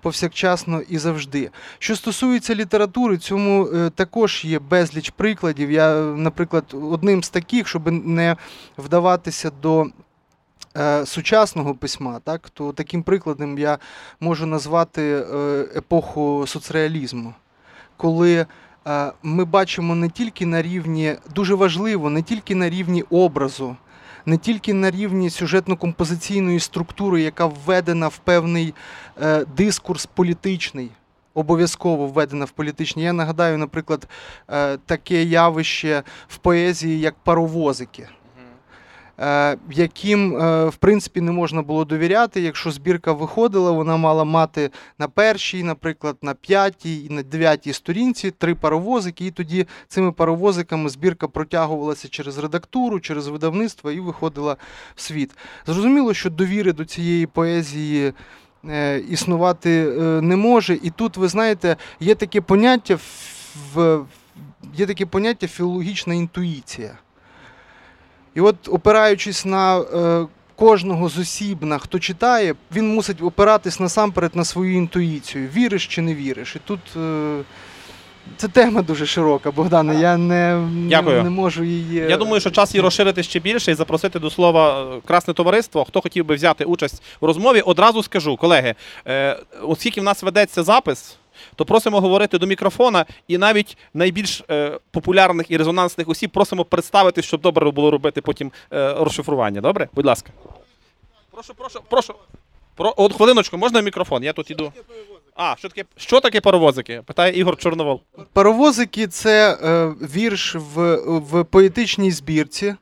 повсякчасно і завжди. Що стосується літератури, цьому е, також є безліч прикладів. Я, наприклад, одним з таких, щоб не вдаватися до. е, Сучасного письма, так то таким прикладом я можу назвати епоху соцреалізму, коли ми бачимо не тільки на рівні, дуже важливо, не тільки на рівні образу, не тільки на рівні сюжетно-композиційної структури, яка введена в певний е, дискурс політичний. Обов'язково введена в політичні. Я нагадаю, наприклад, е, таке явище в поезії, як паровозики, яким, е, в принципі, не можна було довіряти. Якщо збірка виходила, вона мала мати на першій, наприклад, на п'ятій і на дев'ятій сторінці три паровозики, і тоді цими паровозиками збірка протягувалася через редактуру, через видавництво і виходила в світ. Зрозуміло, що довіри до цієї поезії. е, Існувати е, не може, і тут ви знаєте, є таке поняття в є таке поняття філологічна інтуїція. І от, опираючись на е, кожного з осібна, хто читає, він мусить опиратись насамперед на свою інтуїцію. Віриш чи не віриш. І тут е, це тема дуже широка, Богдане. Я не, Дякую. не, можу її. Я думаю, що час її розширити ще більше і запросити до слова е, красне товариство. Хто хотів би взяти участь у розмові, одразу скажу, колеги, е, оскільки в нас ведеться запис. То просимо говорити до мікрофона, і навіть найбільш е, популярних і резонансних осіб просимо представити, щоб добре було робити потім е, розшифрування. Добре? Будь ласка. Прошу, прошу, прошу. Про, от хвилиночку, можна мікрофон? Я тут іду. А, що таке, що таке паровозики? Питає Ігор Чорновол. Паровозики це е, вірш в, в поетичній збірці,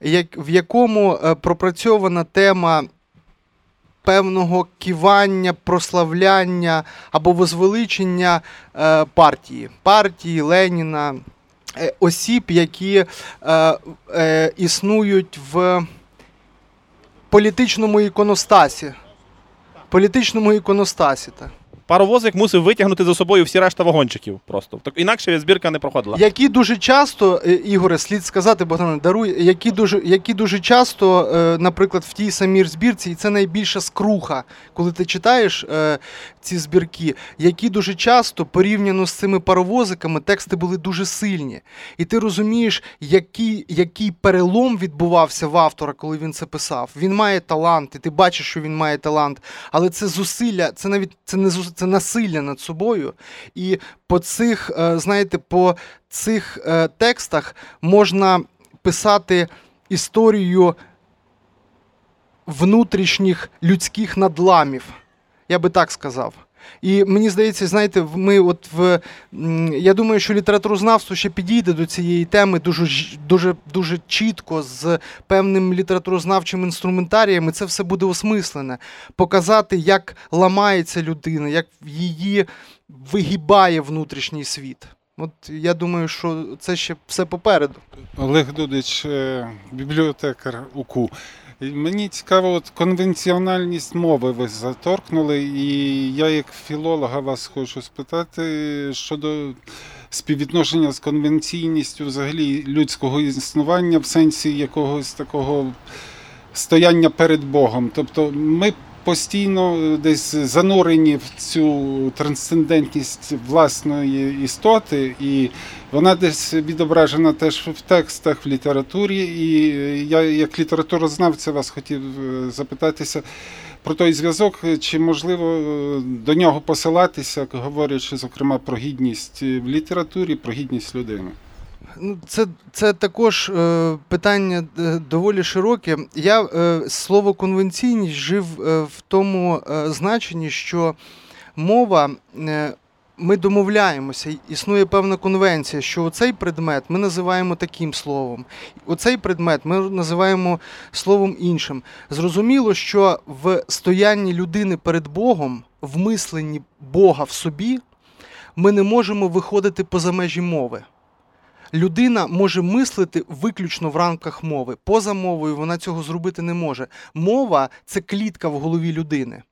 як, в якому е, пропрацьована тема певного ківання, прославляння або возвеличення е, партії, партії Леніна. е, осіб, які е, існують в політичному іконостасі. Політичному іконостасі. Так. Паровозик мусив витягнути за собою всі решта вагончиків просто. Так інакше збірка не проходила. Які дуже часто, е, Ігоре, слід сказати, Богдан, даруй, які дуже, які дуже часто, е, наприклад, в тій самій збірці, і це найбільша скруха, коли ти читаєш е, ці збірки, які дуже часто порівняно з цими паровозиками тексти були дуже сильні. І ти розумієш, який, який перелом відбувався в автора, коли він це писав. Він має талант, і ти бачиш, що він має талант, але це зусилля, це навіть це не зус- це насилля над собою. І по цих, е, знаєте, по цих е, текстах можна писати історію внутрішніх людських надламів. Я би так сказав. І мені здається, знаєте, ми от в я думаю, що літературознавство ще підійде до цієї теми дуже дуже дуже чітко з певним літературознавчим інструментарієм, і це все буде осмислене. Показати, як ламається людина, як її вигибає внутрішній світ. От я думаю, що це ще все попереду. Олег Дудич, е, бібліотекар УКУ. Мені цікаво, от конвенціональність мови ви заторкнули, і я, як філолога, вас хочу спитати щодо співвідношення з конвенційністю взагалі людського існування в сенсі якогось такого стояння перед Богом. Тобто ми постійно десь занурені в цю трансцендентність власної істоти, і вона десь відображена теж в текстах, в літературі. І я, як літературознавця, вас хотів е, запитатися про той зв'язок, чи можливо е, до нього посилатися, говорячи, зокрема, про гідність в літературі, про гідність людини. Ну, це, це також е, питання е, доволі широке. Я е, слово конвенційність жив е, в тому е, значенні, що мова. Е, ми домовляємося, існує певна конвенція, що оцей предмет ми називаємо таким словом, оцей предмет ми називаємо словом іншим. Зрозуміло, що в стоянні людини перед Богом, в мисленні Бога в собі, ми не можемо виходити поза межі мови людина може мислити виключно в рамках мови. Поза мовою вона цього зробити не може. Мова це клітка в голові людини.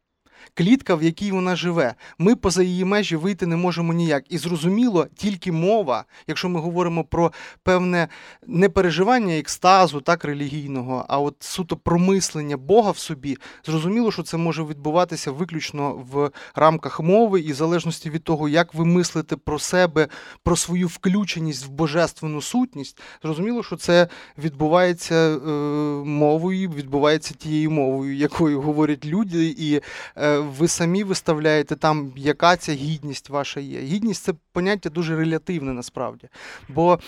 Клітка, в якій вона живе. Ми поза її межі вийти не можемо ніяк. І зрозуміло, тільки мова, якщо ми говоримо про певне не переживання екстазу, так релігійного, а от суто промислення Бога в собі, зрозуміло, що це може відбуватися виключно в рамках мови, і в залежності від того, як ви мислите про себе, про свою включеність в божественну сутність, зрозуміло, що це відбувається е, мовою, відбувається тією мовою, якою говорять люди, і е, ви самі виставляєте там, яка ця гідність ваша є. Гідність це поняття дуже релятивне насправді. Бо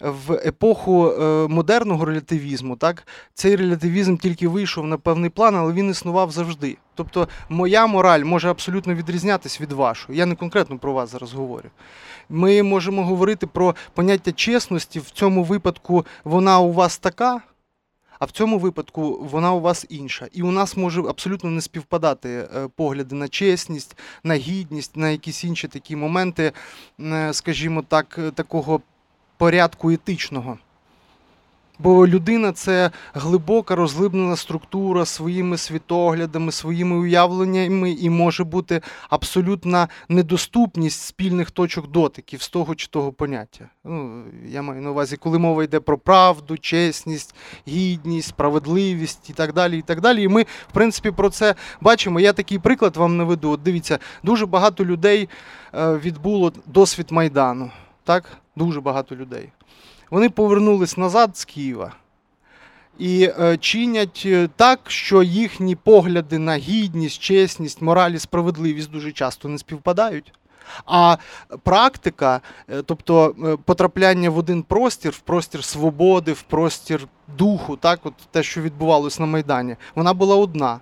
в епоху е, модерного релятивізму, так, цей релятивізм тільки вийшов на певний план, але він існував завжди. Тобто, моя мораль може абсолютно відрізнятись від вашої. Я не конкретно про вас зараз говорю. Ми можемо говорити про поняття чесності. В цьому випадку вона у вас така, а в цьому випадку вона у вас інша. І у нас може абсолютно не співпадати е, погляди на чесність, на гідність, на якісь інші такі моменти, е, скажімо так, е, такого порядку етичного. Бо людина це глибока розглиблена структура своїми світоглядами, своїми уявленнями, і може бути абсолютна недоступність спільних точок дотиків з того чи того поняття. Ну, я маю на увазі, коли мова йде про правду, чесність, гідність, справедливість і так далі. І так далі. І ми, в принципі, про це бачимо. Я такий приклад вам наведу. От дивіться, дуже багато людей е, відбуло досвід Майдану. Так? Дуже багато людей. Вони повернулись назад з Києва і е, чинять е, так, що їхні погляди на гідність, чесність, мораль і справедливість дуже часто не співпадають. А практика, е, тобто потрапляння в один простір, в простір свободи, в простір духу, так, от те, що відбувалось на Майдані, вона була одна.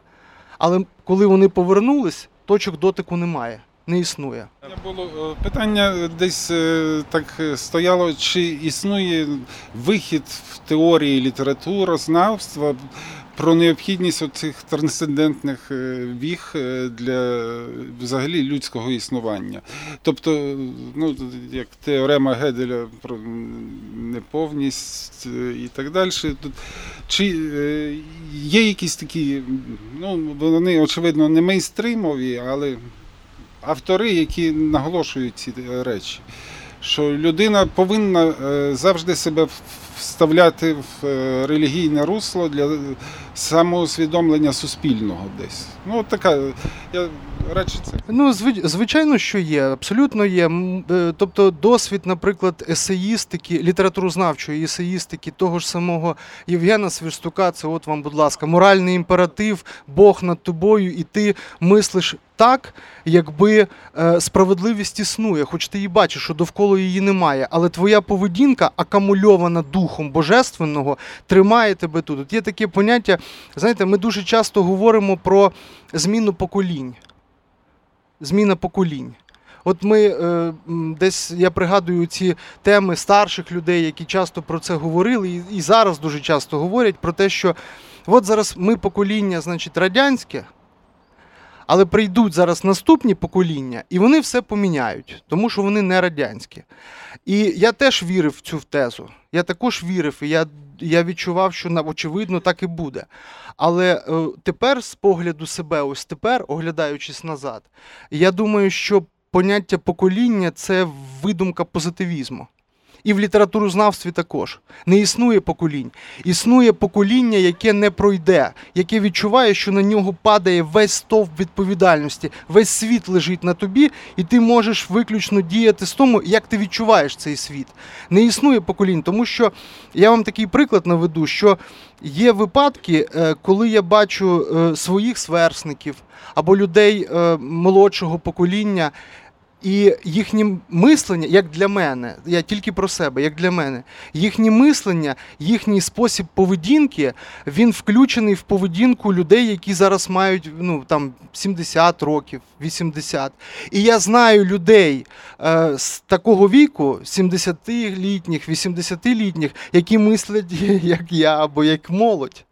Але коли вони повернулись, точок дотику немає, не існує. Було е, питання десь е, так е, стояло, чи існує вихід в теорії літературознавства про необхідність оцих трансцендентних віг для взагалі людського існування. Тобто, ну, як теорема Геделя про неповність і так далі. Чи є якісь такі, ну, вони, очевидно, не мейнстримові, але автори, які наголошують ці речі. Що людина повинна е, завжди себе вставляти в е, релігійне русло для самоусвідомлення суспільного десь. Ну, от така, я радше це. Ну, зви- звичайно, що є, абсолютно є. Е, Тобто, досвід, наприклад, есеїстики, літературознавчої есеїстики того ж самого Євгена Свірстука, це от вам, будь ласка, моральний імператив, Бог над тобою, і ти мислиш так, якби е, справедливість існує, хоч ти і бачиш, що довкола її немає, але твоя поведінка, акумульована духом божественного, тримає тебе тут. От є таке поняття, знаєте, ми дуже часто говоримо про зміну поколінь зміна поколінь. От ми е, десь я пригадую ці теми старших людей, які часто про це говорили, і, і зараз дуже часто говорять про те, що от зараз ми покоління, значить, радянське, але прийдуть зараз наступні покоління, і вони все поміняють, тому що вони не радянські. І я теж вірив в цю тезу. Я також вірив, і я, я відчував, що очевидно так і буде. Але е, тепер, з погляду себе, ось тепер, оглядаючись назад, я думаю, що поняття покоління це видумка позитивізму. І в літературознавстві також. Не існує поколінь. Існує покоління, яке не пройде, яке відчуває, що на нього падає весь стовп відповідальності, весь світ лежить на тобі, і ти можеш виключно діяти з тому, як ти відчуваєш цей світ. Не існує поколінь, тому що я вам такий приклад наведу, що є випадки, е, коли я бачу е, своїх сверстників або людей е, молодшого покоління. І їхнє мислення, як для мене, я тільки про себе, як для мене, їхнє мислення, їхній спосіб поведінки, він включений в поведінку людей, які зараз мають ну, там, 70 років, 80. І я знаю людей е, з такого віку, 70-літніх, 80-літніх, які мислять [LAUGHS] як я або як молодь.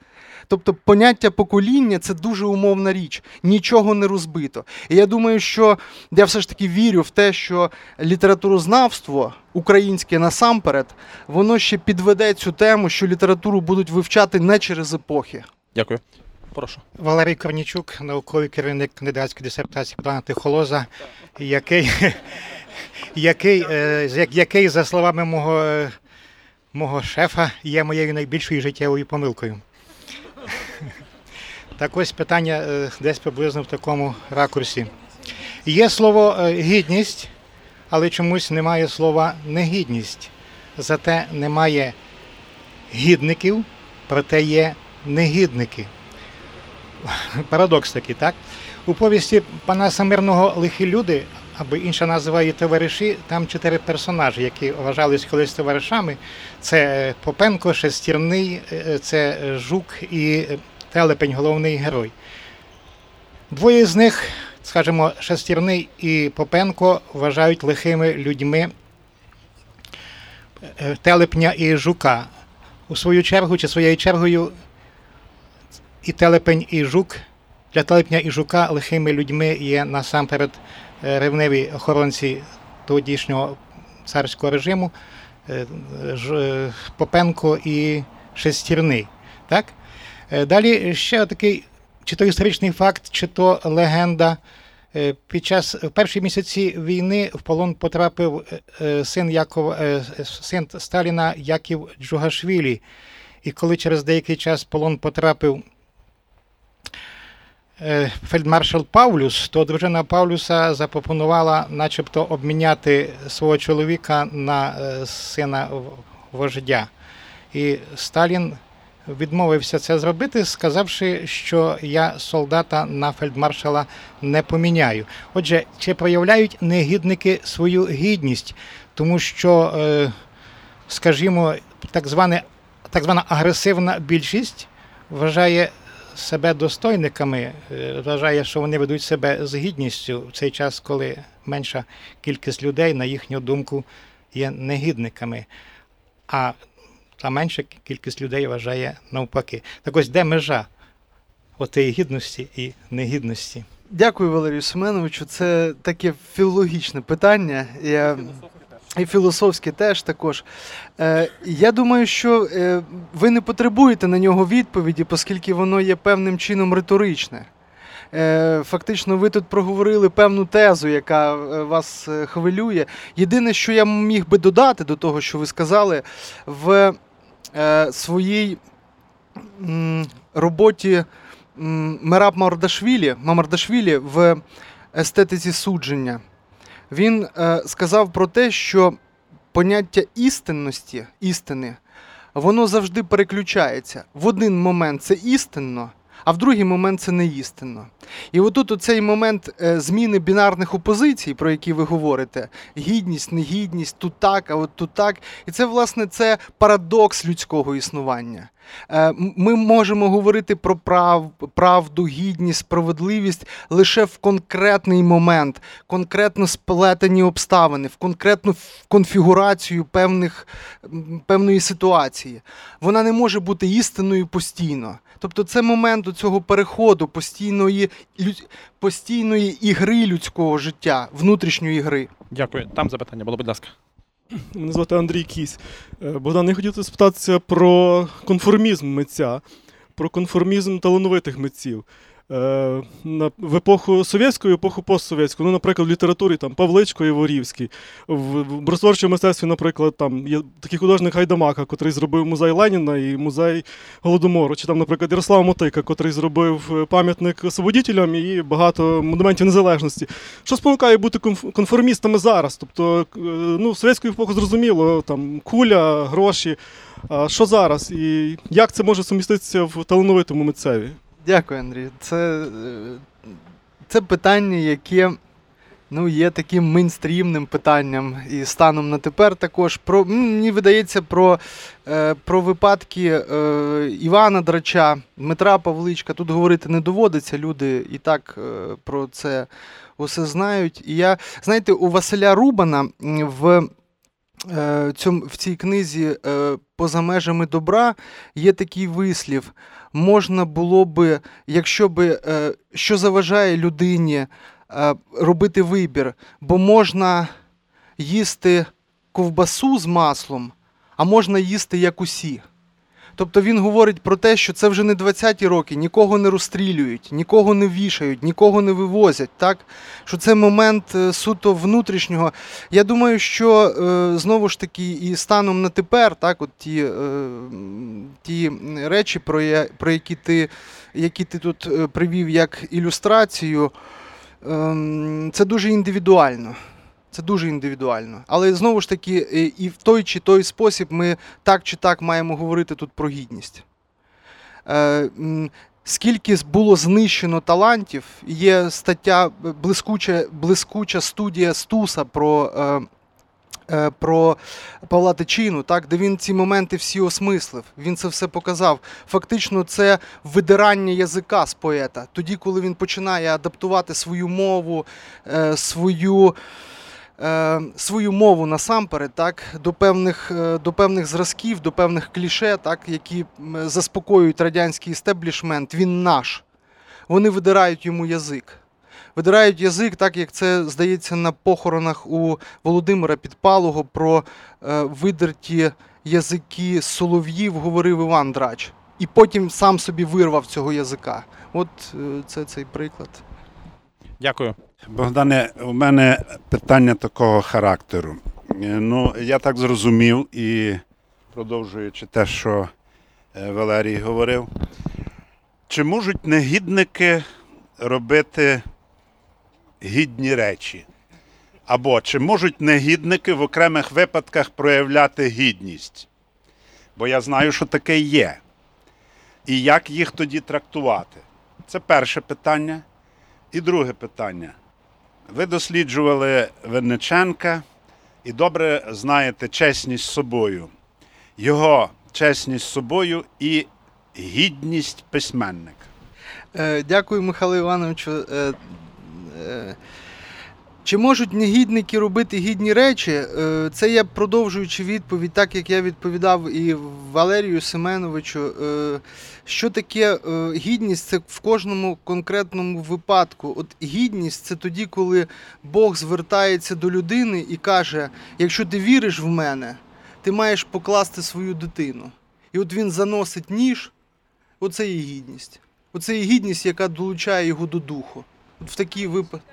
Тобто поняття покоління це дуже умовна річ, нічого не розбито. І я думаю, що я все ж таки вірю в те, що літературознавство українське насамперед, воно ще підведе цю тему, що літературу будуть вивчати не через епохи. Дякую. Прошу. Валерій Корнічук, науковий керівник кандидатської дисертації Богдана Тихолоза, який, [LAUGHS] який, е, який, за словами мого, мого шефа, є моєю найбільшою життєвою помилкою. Так ось питання е, десь приблизно в такому ракурсі. Є слово е, гідність, але чомусь немає слова негідність. Зате немає гідників, проте є негідники парадокс такий, так? У повісті Панаса Мирного лихі люди, або інша назва її товариші, там чотири персонажі, які вважались колись товаришами. Це Попенко, Шестірний, е, це Жук і е, Телепень, головний герой. Двоє з них, скажімо, Шестірний і Попенко, вважають лихими людьми е, Телепня і Жука. У свою чергу чи своєю чергою і телепень, і жук. Для телепня і жука лихими людьми є насамперед е, ревневі охоронці тодішнього царського режиму е, Попенко і Шестірний. Так? Е, Далі ще такий чи то історичний факт, чи то легенда. Е, Під час в перші місяці війни в полон потрапив е, син Якова, е, син Сталіна Яків Джугашвілі. І коли через деякий час полон потрапив фельдмаршал Павлюс, то дружина Павлюса запропонувала начебто обміняти свого чоловіка на сина вождя. І Сталін відмовився це зробити, сказавши, що я солдата на фельдмаршала не поміняю. Отже, чи проявляють негідники свою гідність, тому що, е, скажімо, так зване так звана агресивна більшість вважає себе достойниками, е, вважає, що вони ведуть себе з гідністю в цей час, коли менша кількість людей, на їхню думку, є негідниками. А а менша кількість людей вважає навпаки. Так ось де межа отої гідності і негідності? Дякую, Валерію Семеновичу. Це таке філологічне питання. Я... І філософське теж також. Е, я думаю, що е, ви не потребуєте на нього відповіді, оскільки воно є певним чином риторичне. Е, фактично, ви тут проговорили певну тезу, яка е, вас е, хвилює. Єдине, що я міг би додати до того, що ви сказали, в своїй м, роботі Мераб Мардашвілі, Мамардашвілі в естетиці судження. Він е, сказав про те, що поняття істинності, істини, воно завжди переключається. В один момент це істинно, а в другий момент це не істинно. І отут оцей момент е, зміни бінарних опозицій, про які ви говорите: гідність, негідність, тут так, а от тут так. І це, власне, це парадокс людського існування. Е, Ми можемо говорити про прав, правду, гідність, справедливість лише в конкретний момент, конкретно сплетені обставини, в конкретну конфігурацію певних, певної ситуації. Вона не може бути істинною постійно. Тобто це момент до цього переходу постійної, постійної ігри людського життя, внутрішньої гри. Дякую. Там запитання було, будь ласка. Мене звати Андрій Кісь. Е, Богдан, я хотів спитатися про конформізм митця, про конформізм талановитих митців. Е, в епоху совєтську і епоху постсовєтську. Ну, наприклад, в літературі там Павличко і Ворівський. В, образотворчому мистецтві, наприклад, там є такий художник Гайдамака, котрий зробив музей Леніна і музей Голодомору. Чи там, наприклад, Ярослав Мотика, котрий зробив е, пам'ятник освободітелям і багато монументів незалежності. Що спонукає бути конф- конформістами зараз? Тобто, е, ну, в совєтську епоху зрозуміло, там куля, гроші. А що зараз? І як це може суміститися в талановитому митцеві? Дякую, Андрій. Це, е, це питання, яке ну, є таким мейнстрімним питанням і станом на тепер також. Про, мені видається про, е, про випадки е, Івана Драча, Дмитра Павличка. Тут говорити не доводиться. Люди і так про це усе знають. І я, знаєте, у Василя Рубана в. в цій книзі Поза межами добра є такий вислів. Можна було би, якщо би е, що заважає людині е, робити вибір, бо можна їсти ковбасу з маслом, а можна їсти як усі. Тобто він говорить про те, що це вже не 20-ті роки, нікого не розстрілюють, нікого не вішають, нікого не вивозять. Так? Що це момент е, суто внутрішнього. Я думаю, що е, знову ж таки і станом на тепер, так, от ті, е, ті речі, про, які, ти, які ти тут привів як ілюстрацію, ем, це дуже індивідуально. Це дуже індивідуально. Але знову ж таки, е, і в той чи той спосіб ми так чи так маємо говорити тут про гідність. Е, Скільки було знищено талантів, є стаття, блискуча, блискуча студія Стуса про, е, про Павла Тичину, так, де він ці моменти всі осмислив. Він це все показав. Фактично, це видирання язика з поета. Тоді, коли він починає адаптувати свою мову, свою свою мову насамперед, так, до певних, е, до певних зразків, до певних кліше, так, які заспокоюють радянський істеблішмент, він наш. Вони видирають йому язик. Видирають язик, так як це здається на похоронах у Володимира Підпалого про е, видерті язики солов'їв, говорив Іван Драч. І потім сам собі вирвав цього язика. От е, це цей приклад. Дякую. Богдане, у мене питання такого характеру. Е, Ну, я так зрозумів і продовжуючи те, що е, Валерій говорив, чи можуть негідники робити гідні речі? Або чи можуть негідники в окремих випадках проявляти гідність? Бо я знаю, що таке є. І як їх тоді трактувати? Це перше питання. І друге питання. Ви досліджували Винниченка і добре знаєте чесність з собою, його чесність з собою і гідність письменника. Е, Дякую, Михайло Івановичу. Чи можуть негідники робити гідні речі? Е, Це я продовжуючи відповідь, так як я відповідав і Валерію Семеновичу. Е, Що таке е, гідність? Це в кожному конкретному випадку. От гідність це тоді, коли Бог звертається до людини і каже: якщо ти віриш в мене, ти маєш покласти свою дитину. І от він заносить ніж, оце є гідність. Оце є гідність, яка долучає його до духу. От в такий випадок.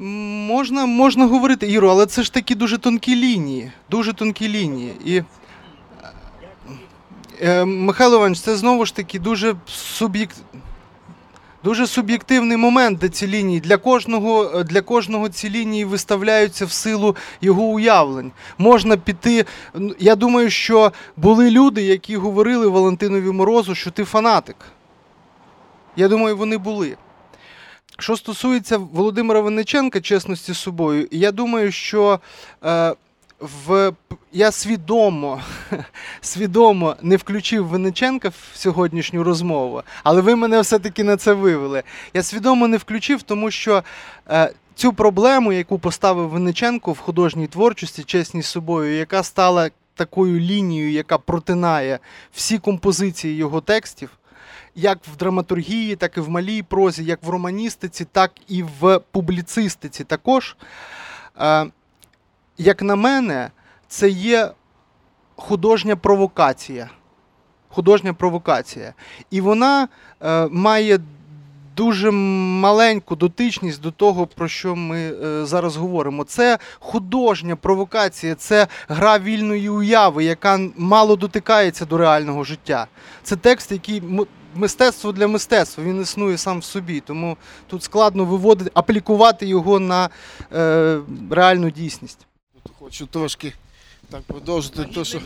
Можна, можна говорити, Іро, але це ж такі дуже тонкі лінії. Дуже тонкі лінії. І, е, Михайло Іванович, це знову ж таки дуже суб'єкт. Дуже суб'єктивний момент, де ці лінії. Для кожного, для кожного ці лінії виставляються в силу його уявлень. Можна піти. Я думаю, що були люди, які говорили Валентинові Морозу, що ти фанатик. Я думаю, вони були. Що стосується Володимира Винниченка, чесності з собою, я думаю, що е, в, я свідомо, [LAUGHS] свідомо не включив Винниченка в сьогоднішню розмову, але ви мене все-таки на це вивели. Я свідомо не включив, тому що е, цю проблему, яку поставив Винниченко в художній творчості, чесність з собою, яка стала такою лінією, яка протинає всі композиції його текстів як в драматургії, так і в малій прозі, як в романістиці, так і в публіцистиці також. Е, Як на мене, це є художня провокація. Художня провокація. І вона е, має дуже маленьку дотичність до того, про що ми е, зараз говоримо. Це художня провокація, це гра вільної уяви, яка мало дотикається до реального життя. Це текст, який мистецтво для мистецтва, він існує сам в собі. Тому тут складно виводити, аплікувати його на е, реальну дійсність. Хочу трошки так продовжити те, що,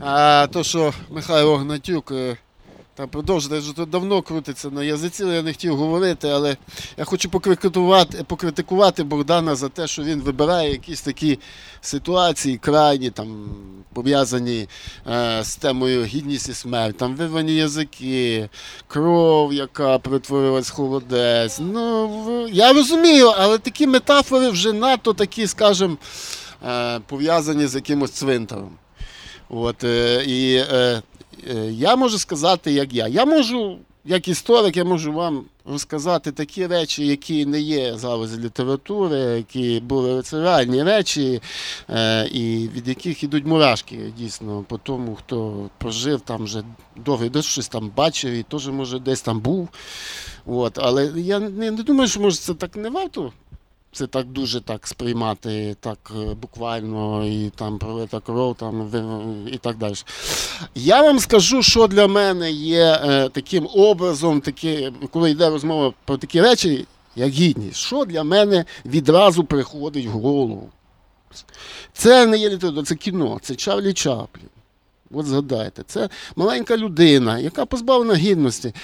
а, то, що Михайло Гнатюк е, там продовжити, вже тут давно крутиться на язиці, я не хотів говорити, але я хочу покритикувати, покритикувати Богдана за те, що він вибирає якісь такі ситуації крайні, там, пов'язані е, з темою гідність і смерть, там вирвані язики, кров, яка перетворилась в холодець. Ну, я розумію, але такі метафори вже надто такі, скажімо, е, пов'язані з якимось цвинтаром. От, е, і е, я можу сказати, як я. Я можу, як історик, я можу вам розказати такі речі, які не є з галузі літератури, які були це реальні речі, е, і від яких ідуть мурашки дійсно по тому, хто прожив там вже довгий десь щось там бачив і теж може десь там був. От, але я не, не думаю, що може це так не варто це так дуже так сприймати, так е, буквально, і там пролита кров, там і так далі. Я вам скажу, що для мене є е, таким образом, такі, коли йде розмова про такі речі, як гідність. Що для мене відразу приходить в голову? Це не є література, це кіно, це Чарлі Чаплін. От згадайте, це маленька людина, яка позбавлена гідності,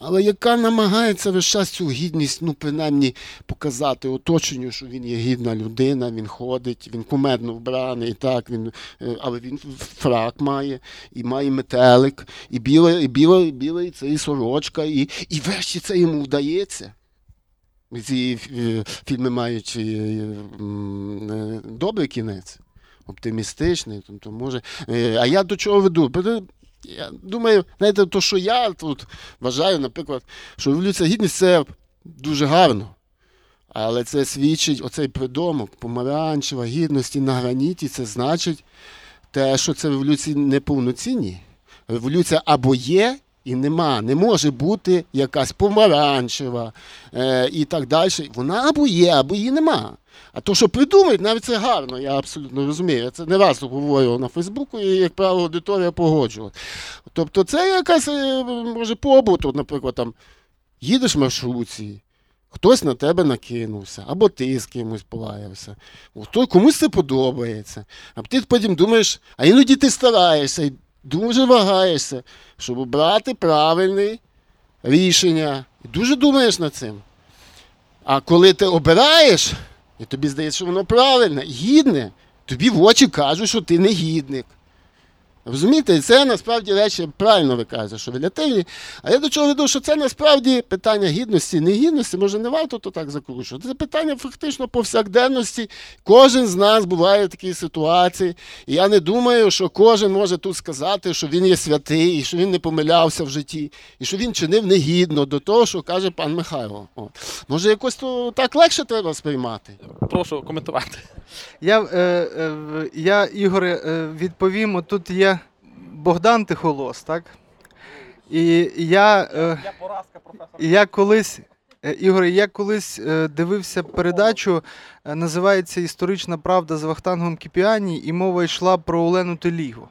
але яка намагається весь час цю гідність, ну, принаймні, показати оточенню, що він є гідна людина, він ходить, він кумедно вбраний, так, він, е, але він фрак має, і має метелик, і білий, і білий, і білий це і сорочка, і, і врешті це йому вдається. Ці е, фільми мають е, добрий кінець, оптимістичний, тобто може. А я до чого веду? Я думаю, знаєте, то, що я тут вважаю, наприклад, що революція гідність це дуже гарно. Але це свідчить оцей придомок, помаранчева, гідності на граніті, це значить те, що це революції неповноцінні. Революція або є, і нема. Не може бути якась помаранчева е, і так далі. Вона або є, або її нема. А то, що придумають, навіть це гарно, я абсолютно розумію. Я це не раз говорю на Фейсбуку, і, як правило, аудиторія погоджувала. Тобто, це якась, е, може, побут, от, наприклад, там їдеш в маршрутці, хтось на тебе накинувся, або ти з кимось полаявся. Хто, комусь це подобається. А ти потім думаєш, а іноді ти стараєшся дуже вагаєшся, щоб обрати правильне рішення. І дуже думаєш над цим. А коли ти обираєш, і тобі здається, що воно правильне, гідне, тобі в очі кажуть, що ти не гідник. Розумієте, і це насправді речі правильно ви кажете, що релятивні. А я до чого веду, що це насправді питання гідності, негідності, може не варто то так закручувати. Це питання фактично повсякденності. Кожен з нас буває в такій ситуації. І я не думаю, що кожен може тут сказати, що він є святий, і що він не помилявся в житті, і що він чинив негідно до того, що каже пан Михайло. От. Може, якось то так легше треба сприймати. Прошу коментувати. Я, е, е, я Ігоре, е, відповім, тут є Богдан Тихолос, так? І я, е, Я поразка я колись, е, Ігоре, я колись е, дивився передачу, називається Історична правда з Вахтангом Кіпіані, і мова йшла про Олену Телігу.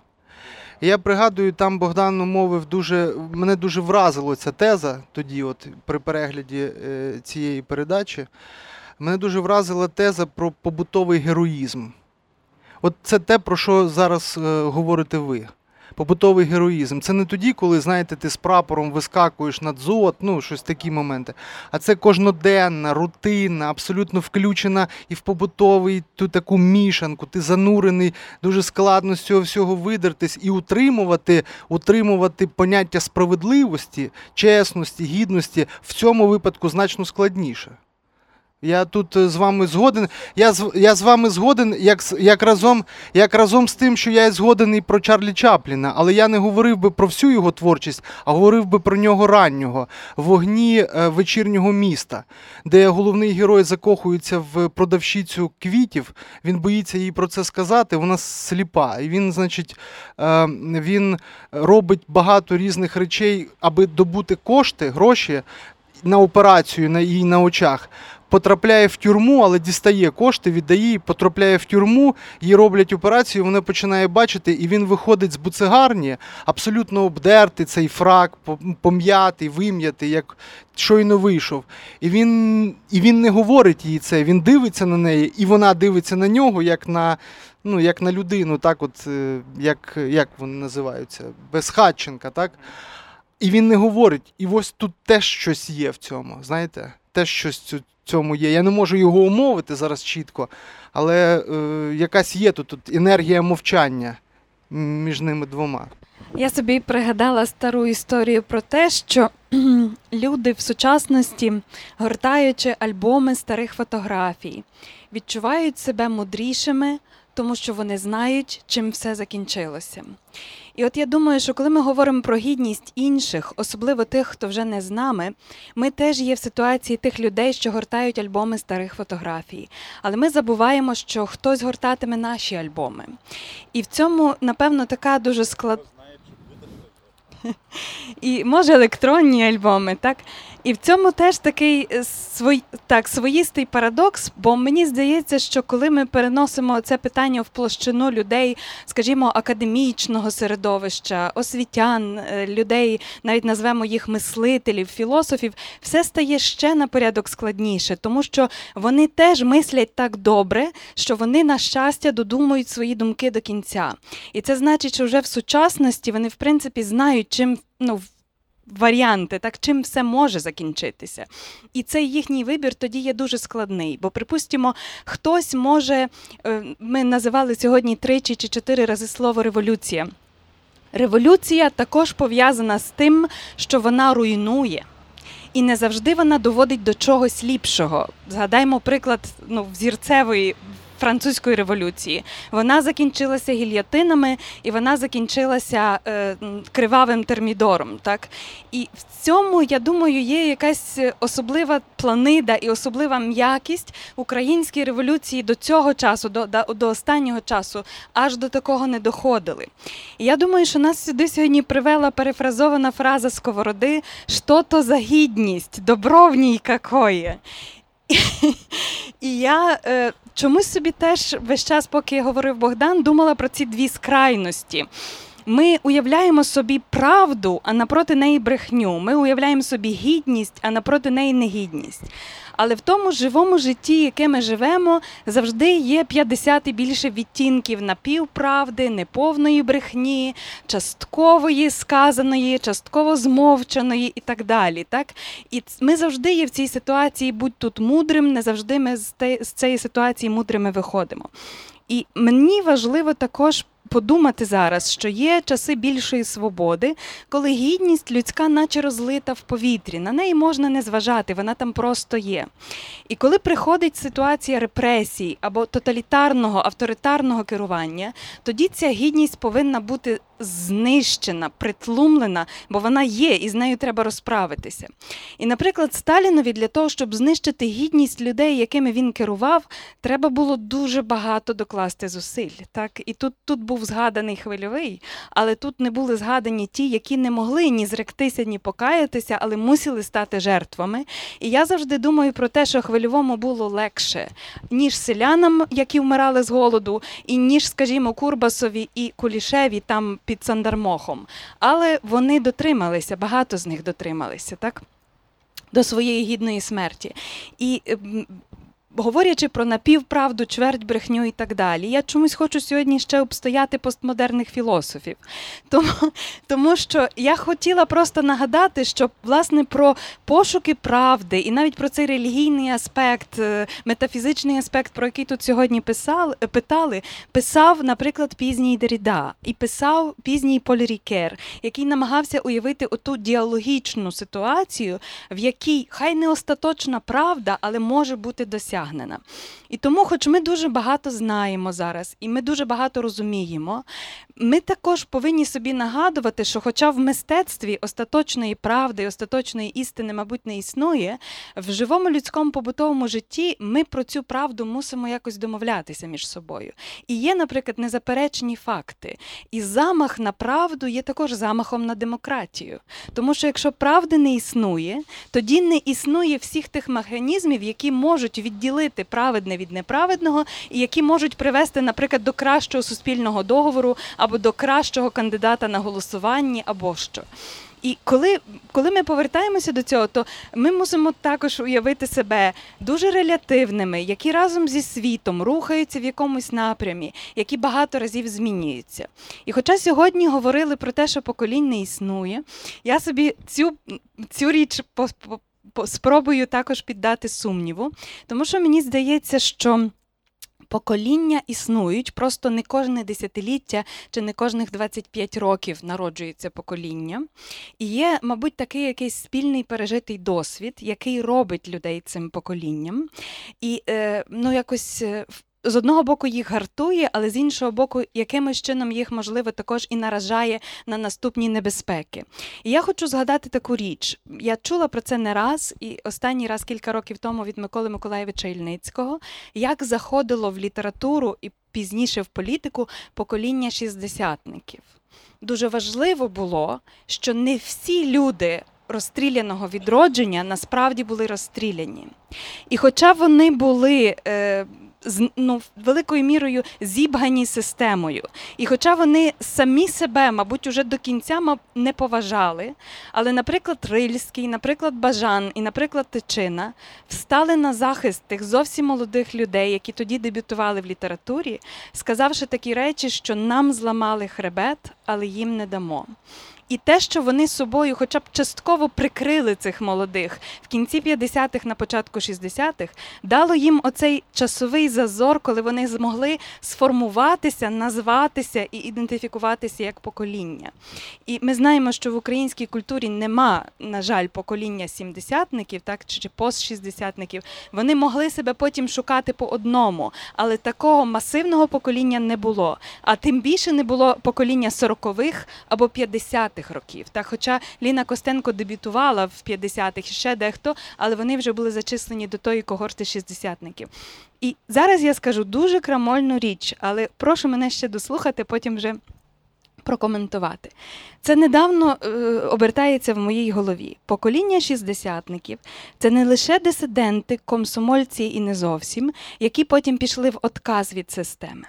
Я пригадую, там Богдан мовив дуже. Мене дуже вразила ця теза тоді, от при перегляді цієї передачі. Мене дуже вразила теза про побутовий героїзм. От це те, про що зараз говорите ви. Побутовий героїзм. Це не тоді, коли, знаєте, ти з прапором вискакуєш на дзот, ну, щось такі моменти. А це кожноденна, рутинна, абсолютно включена і в побутовий ту таку мішанку. Ти занурений, дуже складно з цього всього видертись і утримувати, утримувати поняття справедливості, чесності, гідності в цьому випадку значно складніше. Я тут е, з вами згоден. Я з, я з вами згоден, як, як, разом, як разом з тим, що я згоден і про Чарлі Чапліна, але я не говорив би про всю його творчість, а говорив би про нього раннього, вогні е, вечірнього міста, де головний герой закохується в продавщицю квітів. Він боїться їй про це сказати. Вона сліпа. І він, значить, е, він робить багато різних речей, аби добути кошти, гроші на операцію на її на очах. Потрапляє в тюрму, але дістає кошти, віддає їй, потрапляє в тюрму, їй роблять операцію, вона починає бачити, і він виходить з буцегарні, абсолютно обдертий цей фрак, пом- пом'ятий, вим'ятий, як щойно вийшов. І він, і він не говорить їй це, він дивиться на неї, і вона дивиться на нього, як на, ну, як на людину, так от, е, як, як вони називаються, безхатченка, так? І він не говорить. І ось тут теж щось є в цьому. Знаєте? Теж щось цьому є. Я не можу його умовити зараз чітко, але е, якась є тут, тут енергія мовчання між ними двома. Я собі пригадала стару історію про те, що [CLEARS THROAT] люди в сучасності, гортаючи альбоми старих фотографій, відчувають себе мудрішими, тому що вони знають, чим все закінчилося. І от я думаю, що коли ми говоримо про гідність інших, особливо тих, хто вже не з нами, ми теж є в ситуації тих людей, що гортають альбоми старих фотографій. Але ми забуваємо, що хтось гортатиме наші альбоми. І в цьому, напевно, така дуже склад... [LAUGHS] І може електронні альбоми, так? І в цьому теж такий е, свой... так, своїстий парадокс, бо мені здається, що коли ми переносимо це питання в площину людей, скажімо, академічного середовища, освітян, е, людей, навіть назвемо їх мислителів, філософів, все стає ще на порядок складніше, тому що вони теж мислять так добре, що вони, на щастя, додумують свої думки до кінця. І це значить, що вже в сучасності вони, в принципі, знають, чим ну, варіанти, так чим все може закінчитися. І цей їхній вибір тоді є дуже складний. Бо, припустимо, хтось може, е, ми називали сьогодні тричі чи чотири рази слово революція. Революція також пов'язана з тим, що вона руйнує. І не завжди вона доводить до чогось ліпшого. Згадаймо приклад ну, взірцевої французької революції. Вона закінчилася гільйотинами і вона закінчилася е, кривавим термідором. Так? І в цьому, я думаю, є якась особлива планида і особлива м'якість української революції до цього часу, до, до, останнього часу, аж до такого не доходили. І я думаю, що нас сюди сьогодні привела перефразована фраза Сковороди «Що то за гідність, добро в ній какое». [LAUGHS] І я е, чомусь собі теж весь час, поки говорив Богдан, думала про ці дві скрайності. Ми уявляємо собі правду, а напроти неї брехню. Ми уявляємо собі гідність, а напроти неї негідність. Але в тому живому житті, яке ми живемо, завжди є 50 і більше відтінків напівправди, неповної брехні, часткової сказаної, частково змовчаної і так далі. Так? І ми завжди є в цій ситуації, будь тут мудрим, не завжди ми з цієї ситуації мудрими виходимо. І мені важливо також подумати зараз, що є часи більшої свободи, коли гідність людська, наче розлита в повітрі. На неї можна не зважати, вона там просто є. І коли приходить ситуація репресій або тоталітарного, авторитарного керування, тоді ця гідність повинна бути знищена, притлумлена, бо вона є, і з нею треба розправитися. І, наприклад, Сталінові для того, щоб знищити гідність людей, якими він керував, треба було дуже багато докласти зусиль. Так? І тут, тут був згаданий хвильовий, але тут не були згадані ті, які не могли ні зректися, ні покаятися, але мусили стати жертвами. І я завжди думаю про те, що хвильовому було легше, ніж селянам, які вмирали з голоду, і ніж, скажімо, Курбасові і Кулішеві там під Сандармохом. Але вони дотрималися, багато з них дотрималися, так? До своєї гідної смерті. І ем, говорячи про напівправду, чверть брехню і так далі, я чомусь хочу сьогодні ще обстояти постмодерних філософів. Тому, тому що я хотіла просто нагадати, що власне про пошуки правди і навіть про цей релігійний аспект, е, метафізичний аспект, про який тут сьогодні писали, питали, писав, наприклад, пізній Деріда і писав пізній Поль Рікер, який намагався уявити оту діалогічну ситуацію, в якій хай не остаточна правда, але може бути досягнена. І тому, хоч ми дуже багато знаємо зараз, і ми дуже багато розуміємо, ми також повинні собі нагадувати, що, хоча в мистецтві остаточної правди, остаточної істини, мабуть, не існує, в живому людському побутовому житті ми про цю правду мусимо якось домовлятися між собою. І є, наприклад, незаперечні факти. І замах на правду є також замахом на демократію. Тому що якщо правди не існує, тоді не існує всіх тих механізмів, які можуть відділити праведне від неправедного, і які можуть привести, наприклад, до кращого суспільного договору або до кращого кандидата на голосуванні, або що. І коли, коли ми повертаємося до цього, то ми мусимо також уявити себе дуже релятивними, які разом зі світом рухаються в якомусь напрямі, які багато разів змінюються. І хоча сьогодні говорили про те, що поколінь не існує, я собі цю, цю річ спробую також піддати сумніву, тому що мені здається, що. Покоління існують, просто не кожне десятиліття чи не кожних 25 років народжується покоління. І є, мабуть, такий якийсь спільний пережитий досвід, який робить людей цим поколінням. І е, ну, якось е, з одного боку їх гартує, але з іншого боку, якимось чином їх, можливо, також і наражає на наступні небезпеки. І я хочу згадати таку річ. Я чула про це не раз, і останній раз кілька років тому від Миколи Миколаєвича Ільницького, як заходило в літературу і пізніше в політику покоління шістдесятників. Дуже важливо було, що не всі люди. Розстріляного відродження насправді були розстріляні. І хоча вони були е, ну, великою мірою зібгані системою. І хоча вони самі себе, мабуть, уже до кінця не поважали, але, наприклад, Рильський, наприклад, Бажан і, наприклад, Тичина встали на захист тих зовсім молодих людей, які тоді дебютували в літературі, сказавши такі речі, що нам зламали хребет, але їм не дамо. І те, що вони собою, хоча б частково прикрили цих молодих в кінці 50-х, на початку 60-х, дало їм оцей часовий зазор, коли вони змогли сформуватися, назватися і ідентифікуватися як покоління. І ми знаємо, що в українській культурі нема, на жаль, покоління сімдесятників, так чи постшістдесятників. Вони могли себе потім шукати по одному, але такого масивного покоління не було. А тим більше не було покоління сорокових або 50-х років. Так, хоча Ліна Костенко дебютувала в 50-х і ще дехто, але вони вже були зачислені до тої когорти шістдесятників. І зараз я скажу дуже крамольну річ, але прошу мене ще дослухати, потім вже прокоментувати. Це недавно е, обертається в моїй голові. Покоління шістдесятників це не лише дисиденти, комсомольці і не зовсім, які потім пішли в отказ від системи.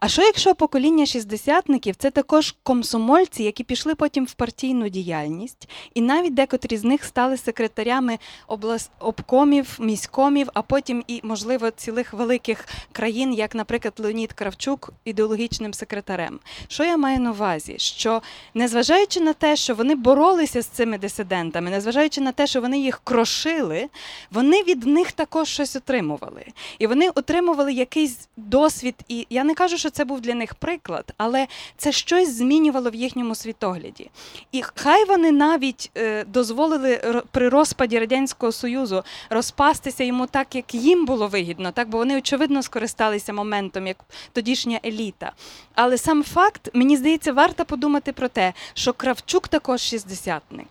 А що якщо покоління шістдесятників це також комсомольці, які пішли потім в партійну діяльність, і навіть декотрі з них стали секретарями облас... обкомів, міськомів, а потім і, можливо, цілих великих країн, як, наприклад, Леонід Кравчук, ідеологічним секретарем. Що я маю на увазі? Що незважаючи на те, що вони боролися з цими дисидентами, незважаючи на те, що вони їх крошили, вони від них також щось отримували. І вони отримували якийсь досвід, і я не кажу, що що це був для них приклад, але це щось змінювало в їхньому світогляді. І хай вони навіть е, дозволили при розпаді Радянського Союзу розпастися йому так, як їм було вигідно, так, бо вони, очевидно, скористалися моментом, як тодішня еліта. Але сам факт, мені здається, варто подумати про те, що Кравчук також шістдесятник.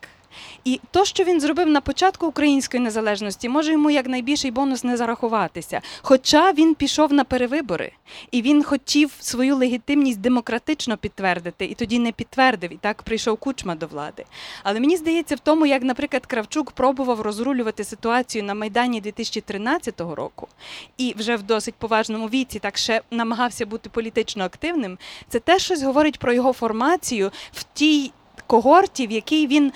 І то, що він зробив на початку української незалежності, може йому як найбільший бонус не зарахуватися. Хоча він пішов на перевибори, і він хотів свою легітимність демократично підтвердити, і тоді не підтвердив, і так прийшов кучма до влади. Але мені здається, в тому, як, наприклад, Кравчук пробував розрулювати ситуацію на Майдані 2013 року, і вже в досить поважному віці так ще намагався бути політично активним, це теж щось говорить про його формацію в тій когорті, в якій він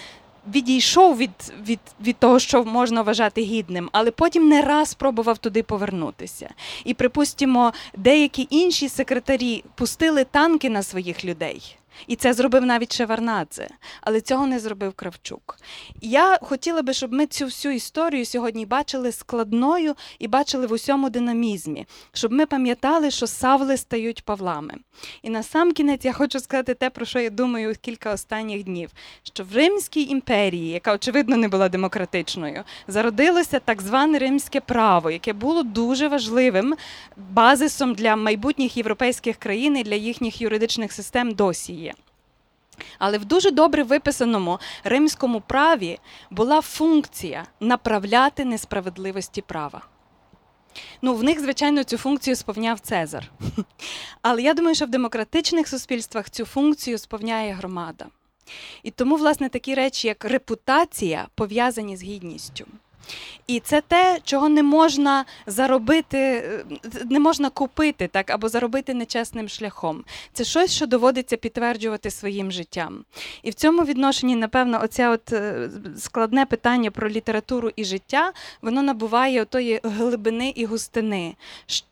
відійшов від, від, від того, що можна вважати гідним, але потім не раз пробував туди повернутися. І припустимо, деякі інші секретарі пустили танки на своїх людей. І це зробив навіть Шеварнадзе, але цього не зробив Кравчук. Я хотіла би, щоб ми цю всю історію сьогодні бачили складною і бачили в усьому динамізмі, щоб ми пам'ятали, що савли стають Павлами. І на сам кінець я хочу сказати те, про що я думаю кілька останніх днів: що в Римській імперії, яка очевидно не була демократичною, зародилося так зване римське право, яке було дуже важливим базисом для майбутніх європейських країн і для їхніх юридичних систем досі. Але в дуже добре виписаному римському праві була функція направляти несправедливості права. Ну, в них, звичайно, цю функцію сповняв Цезар. [LAUGHS] Але я думаю, що в демократичних суспільствах цю функцію сповняє громада. І тому, власне, такі речі, як репутація, пов'язані з гідністю. І це те, чого не можна заробити, е, не можна купити так, або заробити нечесним шляхом. Це щось, що доводиться підтверджувати своїм життям. І в цьому відношенні, напевно, оце от е, складне питання про літературу і життя, воно набуває отої глибини і густини,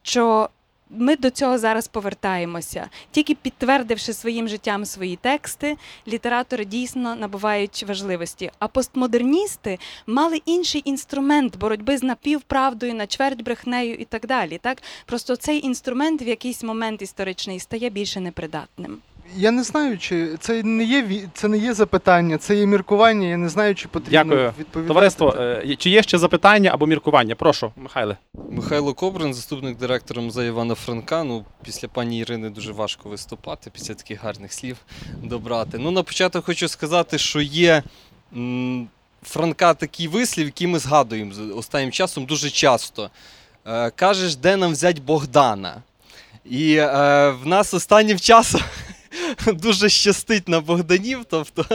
що ми до цього зараз повертаємося. Тільки підтвердивши своїм життям свої тексти, літератори дійсно набувають важливості. А постмодерністи мали інший інструмент боротьби з напівправдою, на чверть брехнею і так далі. Так просто цей інструмент в якийсь момент історичний стає більше непридатним. Я не знаю, чи це не є ві- це не є запитання, це є міркування. Я не знаю, чи потрібно Дякую. відповідати. Товариство, е, чи є ще запитання або міркування? Прошу, Михайле. Михайло Кобрин, заступник директора музею Івана Франка. Ну, після пані Ірини дуже важко виступати, після таких гарних слів добрати. Ну, на початок хочу сказати, що є м, Франка такий вислів, який ми згадуємо з- останнім часом дуже часто. Е, кажеш, де нам взять Богдана? І е, в нас останнім часом. [LAUGHS] Дуже щастить на Богданів, тобто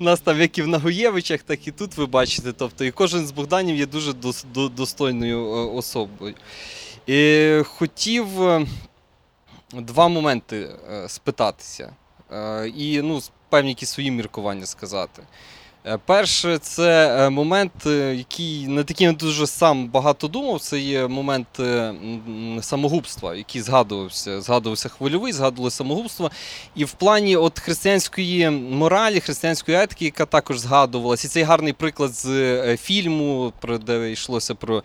в [LAUGHS] нас там як і в Нагоєвичах, так і тут ви бачите. Тобто, і кожен з Богданів є дуже дос- до- достойною е, особою. І хотів е, два моменти е, спитатися. І ну, певні свої міркування сказати. Е, Перше, це е, момент, е, який над яким я дуже сам багато думав. Це є момент самогубства, який згадувався. Згадувався хвильовий, згадували самогубство. І в плані от християнської моралі, християнської етики, яка також згадувалася, і цей гарний приклад з фільму, де йшлося про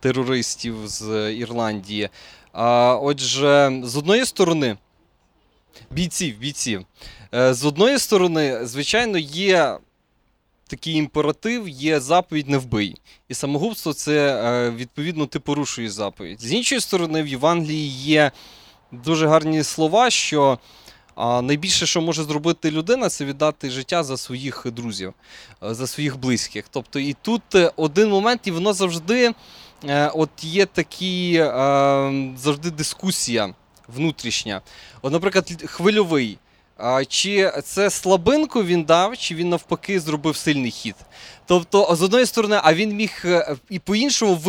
терористів з Ірландії. А, отже, з одної сторони, бійців, бійців. Е, З одної сторони, звичайно, є такий імператив, є заповідь не вбий. І самогубство це, е, відповідно, ти порушуєш заповідь. З іншої сторони, в Євангелії є дуже гарні слова, що найбільше, що може зробити людина, це віддати життя за своїх друзів, е, за своїх близьких. Тобто, і тут е, один момент, і воно завжди е, от є такі е, завжди дискусія внутрішня. От, наприклад, хвильовий. Чи це слабинку він дав, чи він навпаки зробив сильний хід? Тобто, з одної сторони, а він міг е, і по-іншому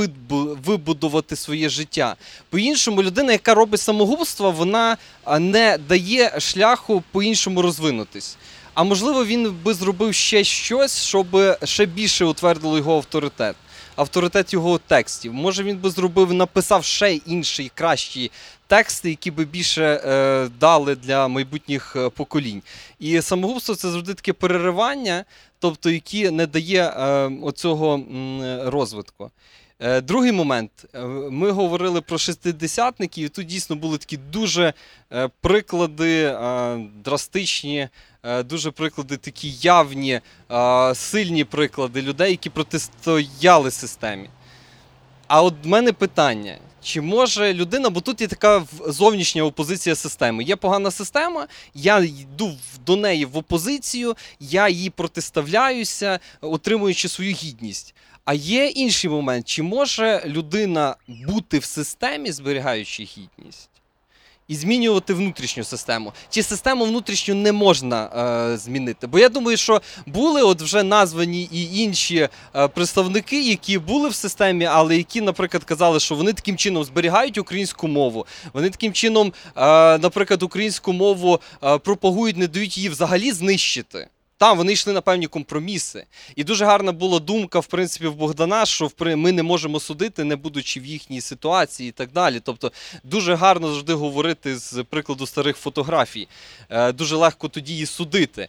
вибудувати своє життя. По-іншому, людина, яка робить самогубство, вона не дає шляху по-іншому розвинутись. А можливо, він би зробив ще щось, щоб ще більше утвердило його авторитет. Авторитет його текстів. Може, він би зробив, написав ще інший, кращий тексти, які би більше е, дали для майбутніх е, поколінь. І самогубство це завжди таке переривання, тобто, які не дає е, оцього м, розвитку. Е, Другий момент. Е, Ми говорили про шестидесятників, і тут дійсно були такі дуже приклади драстичні, дуже приклади такі явні, сильні приклади людей, які протистояли системі. А от в мене питання: чи може людина, бо тут є така зовнішня опозиція системи. Є погана система, я йду до неї в опозицію, я їй протиставляюся, отримуючи свою гідність. А є інший момент: чи може людина бути в системі, зберігаючи гідність? І змінювати внутрішню систему. Чи систему внутрішню не можна е, змінити? Бо я думаю, що були от вже названі і інші е, представники, які були в системі, але які, наприклад, казали, що вони таким чином зберігають українську мову. Вони таким чином, е, наприклад, українську мову е, пропагують, не дають її взагалі знищити. Там вони йшли на певні компроміси. І дуже гарна була думка, в принципі, в Богдана, що ми не можемо судити, не будучи в їхній ситуації і так далі. Тобто дуже гарно завжди говорити з прикладу старих фотографій. Е, Дуже легко тоді її судити.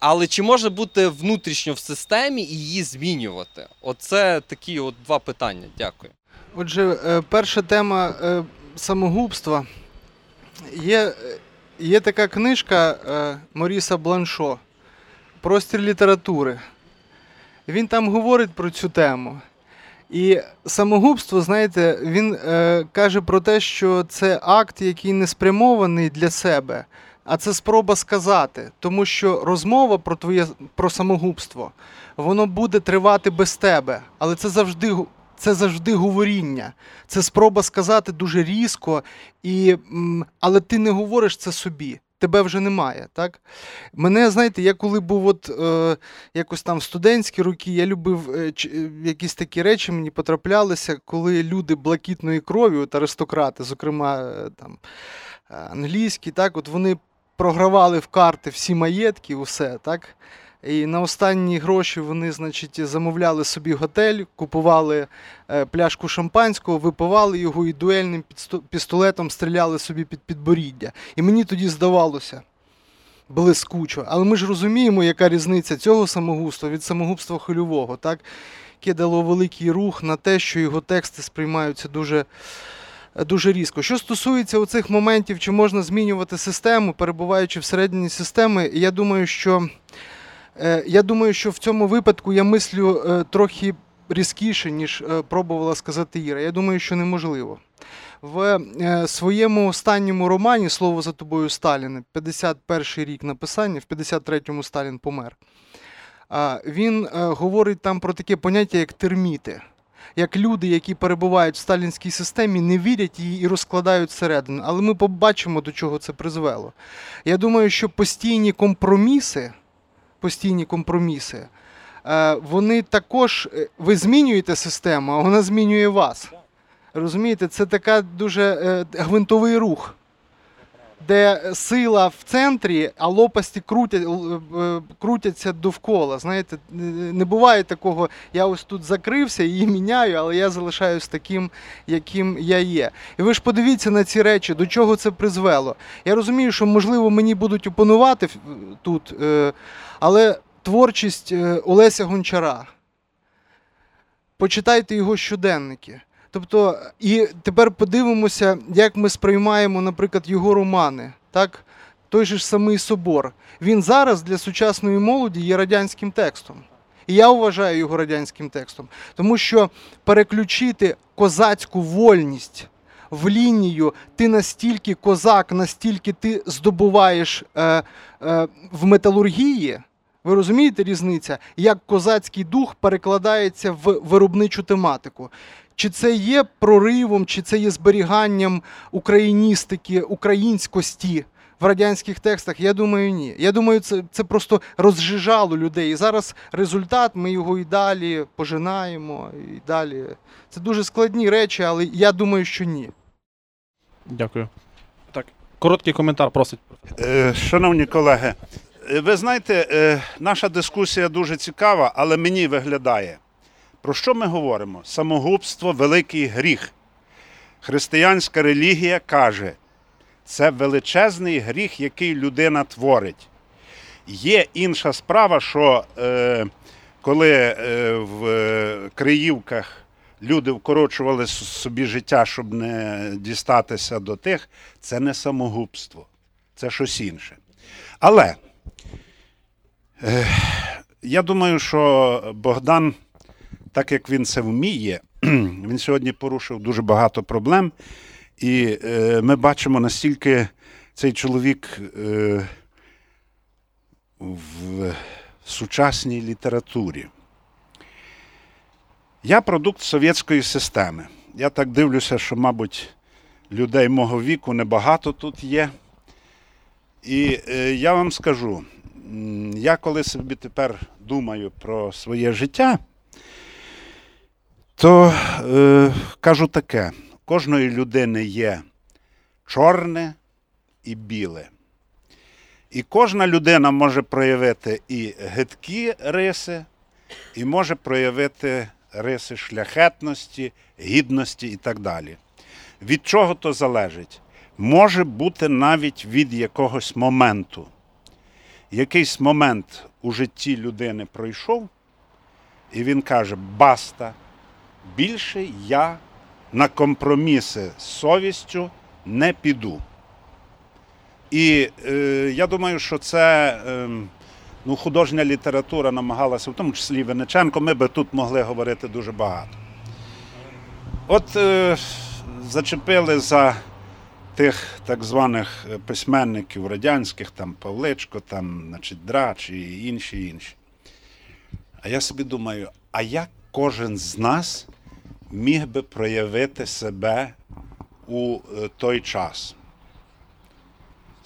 Але чи може бути внутрішньо в системі і її змінювати? Оце такі от два питання. Дякую. Отже, е, перша тема е, самогубства. Є, є така книжка Моріса Бланшо Простір літератури. Він там говорить про цю тему. І самогубство, знаєте, він е, каже про те, що це акт, який не спрямований для себе, а це спроба сказати. Тому що розмова про твоє про самогубство, воно буде тривати без тебе, але це завжди це завжди говоріння. Це спроба сказати дуже різко, і, але ти не говориш це собі. Тебе вже немає, так? Мене, знаєте, я коли був от, е, якось там в студентські роки, я любив е, ч- е, якісь такі речі мені потраплялися, коли люди блакитної крові, от аристократи, зокрема е, там, е, англійські, так, от вони програвали в карти всі маєтки, усе, так? І на останні гроші вони, значить, замовляли собі готель, купували е, пляшку шампанського, випивали його і дуельним пістолетом стріляли собі під підборіддя. І мені тоді здавалося блискучо. Але ми ж розуміємо, яка різниця цього самогубства від самогубства хвильового, так? яке дало великий рух на те, що його тексти сприймаються дуже. Дуже різко. Що стосується оцих моментів, чи можна змінювати систему, перебуваючи всередині системи, я думаю, що Я думаю, що в цьому випадку я мислю е, трохи різкіше, ніж е, пробувала сказати Іра. Я думаю, що неможливо. В е, своєму останньому романі Слово за тобою Сталіне, 51 рік написання, в 53-му Сталін помер. Він е, говорить там про таке поняття, як терміти. Як люди, які перебувають в сталінській системі, не вірять її і розкладають всередину. Але ми побачимо, до чого це призвело. Я думаю, що постійні компроміси постійні компроміси. Е, Вони також, е, ви змінюєте систему, а вона змінює вас. Розумієте, це така дуже е, гвинтовий рух, де сила в центрі, а лопасті крутять, крутяться довкола. Знаєте, не- буває такого, я ось тут закрився, її міняю, але я залишаюсь таким, яким я є. І ви ж подивіться на ці речі, до чого це призвело. Я розумію, що можливо мені будуть опонувати тут. Але творчість е, Олеся Гончара. Почитайте його щоденники. Тобто, і тепер подивимося, як ми сприймаємо, наприклад, його романи. Так? Той же ж самий собор. Він зараз для сучасної молоді є радянським текстом. І я вважаю його радянським текстом. Тому що переключити козацьку вольність в лінію, ти настільки козак, настільки ти здобуваєш е, е, в металургії. Ви розумієте різниця, як козацький дух перекладається в виробничу тематику? Чи це є проривом, чи це є зберіганням україністики, українськості в радянських текстах? Я думаю, ні. Я думаю, це, це просто розжижало людей. І зараз результат, ми його і далі пожинаємо, і далі. Це дуже складні речі, але я думаю, що ні. Дякую. Так, короткий коментар просить. Е, Шановні колеги, ви знаєте, е, наша дискусія дуже цікава, але мені виглядає. Про що ми говоримо? Самогубство великий гріх. Християнська релігія каже, це величезний гріх, який людина творить. Є інша справа, що е, коли е, в е, Криївках люди вкорочували собі життя, щоб не дістатися до тих, це не самогубство, це щось інше. Але е, я думаю, що Богдан, так як він це вміє, [CLEARS THROAT] він сьогодні порушив дуже багато проблем. І е, ми бачимо, настільки цей чоловік е, в сучасній літературі. Я продукт совєтської системи. Я так дивлюся, що, мабуть, людей мого віку небагато тут є. І е, я вам скажу, я коли собі тепер думаю про своє життя, то е, кажу таке: кожної людини є чорне і біле. І кожна людина може проявити і гидкі риси, і може проявити риси шляхетності, гідності і так далі. Від чого то залежить? Може бути навіть від якогось моменту. Якийсь момент у житті людини пройшов, і він каже: баста, більше я на компроміси з совістю не піду. І е, я думаю, що це е, ну, художня література намагалася, в тому числі Венеченко, ми би тут могли говорити дуже багато. От е, зачепили за тих так званих е, письменників радянських, там Павличко, там, значить, Драч і інші інші. А я собі думаю, а як кожен з нас міг би проявити себе у е, той час?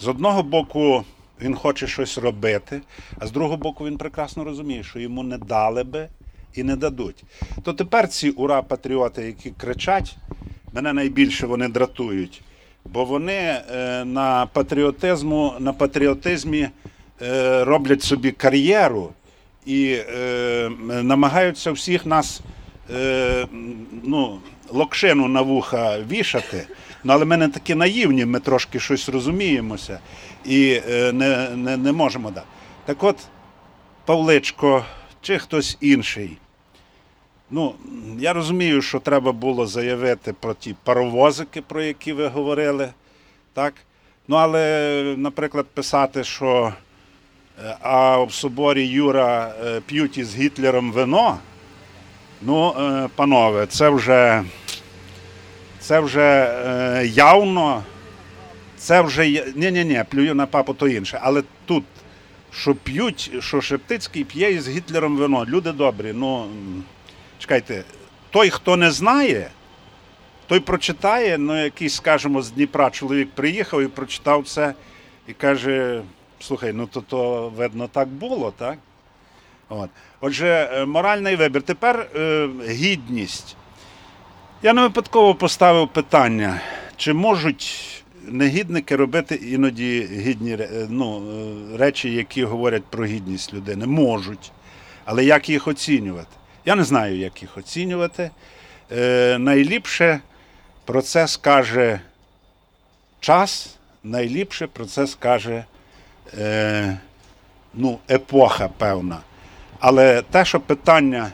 З одного боку, він хоче щось робити, а з другого боку, він прекрасно розуміє, що йому не дали би і не дадуть. То тепер ці ура-патріоти, які кричать, мене найбільше вони дратують, бо вони е, на патріотизму, на патріотизмі е, роблять собі кар'єру і е, намагаються всіх нас ну, локшину на вуха вішати. Ну, але ми не такі наївні, ми трошки щось розуміємося і не, не, не можемо. Так от, Павличко чи хтось інший. Ну, я розумію, що треба було заявити про ті паровозики, про які ви говорили. Так? Ну, але, наприклад, писати, що е, а в соборі Юра е, п'ють із Гітлером вино. Ну, е, панове, це вже, це вже явно. Це вже ні-ні-ні, плюю на папу то інше. Але тут, що п'ють, що Шептицький п'є із Гітлером вино. Люди добрі. Ну чекайте, той, хто не знає, той прочитає, ну, якийсь, скажімо, з Дніпра чоловік приїхав і прочитав це і каже: слухай, ну то, то видно, так було, так? От. Отже, е, моральний вибір. Тепер е, гідність. Я не випадково поставив питання, чи можуть негідники робити іноді гідні е, ну, е, речі, які говорять про гідність людини. Можуть. Але як їх оцінювати? Я не знаю, як їх оцінювати. Е, найліпше про це скаже час, найліпше про це скаже е, ну, епоха певна. Але те, що питання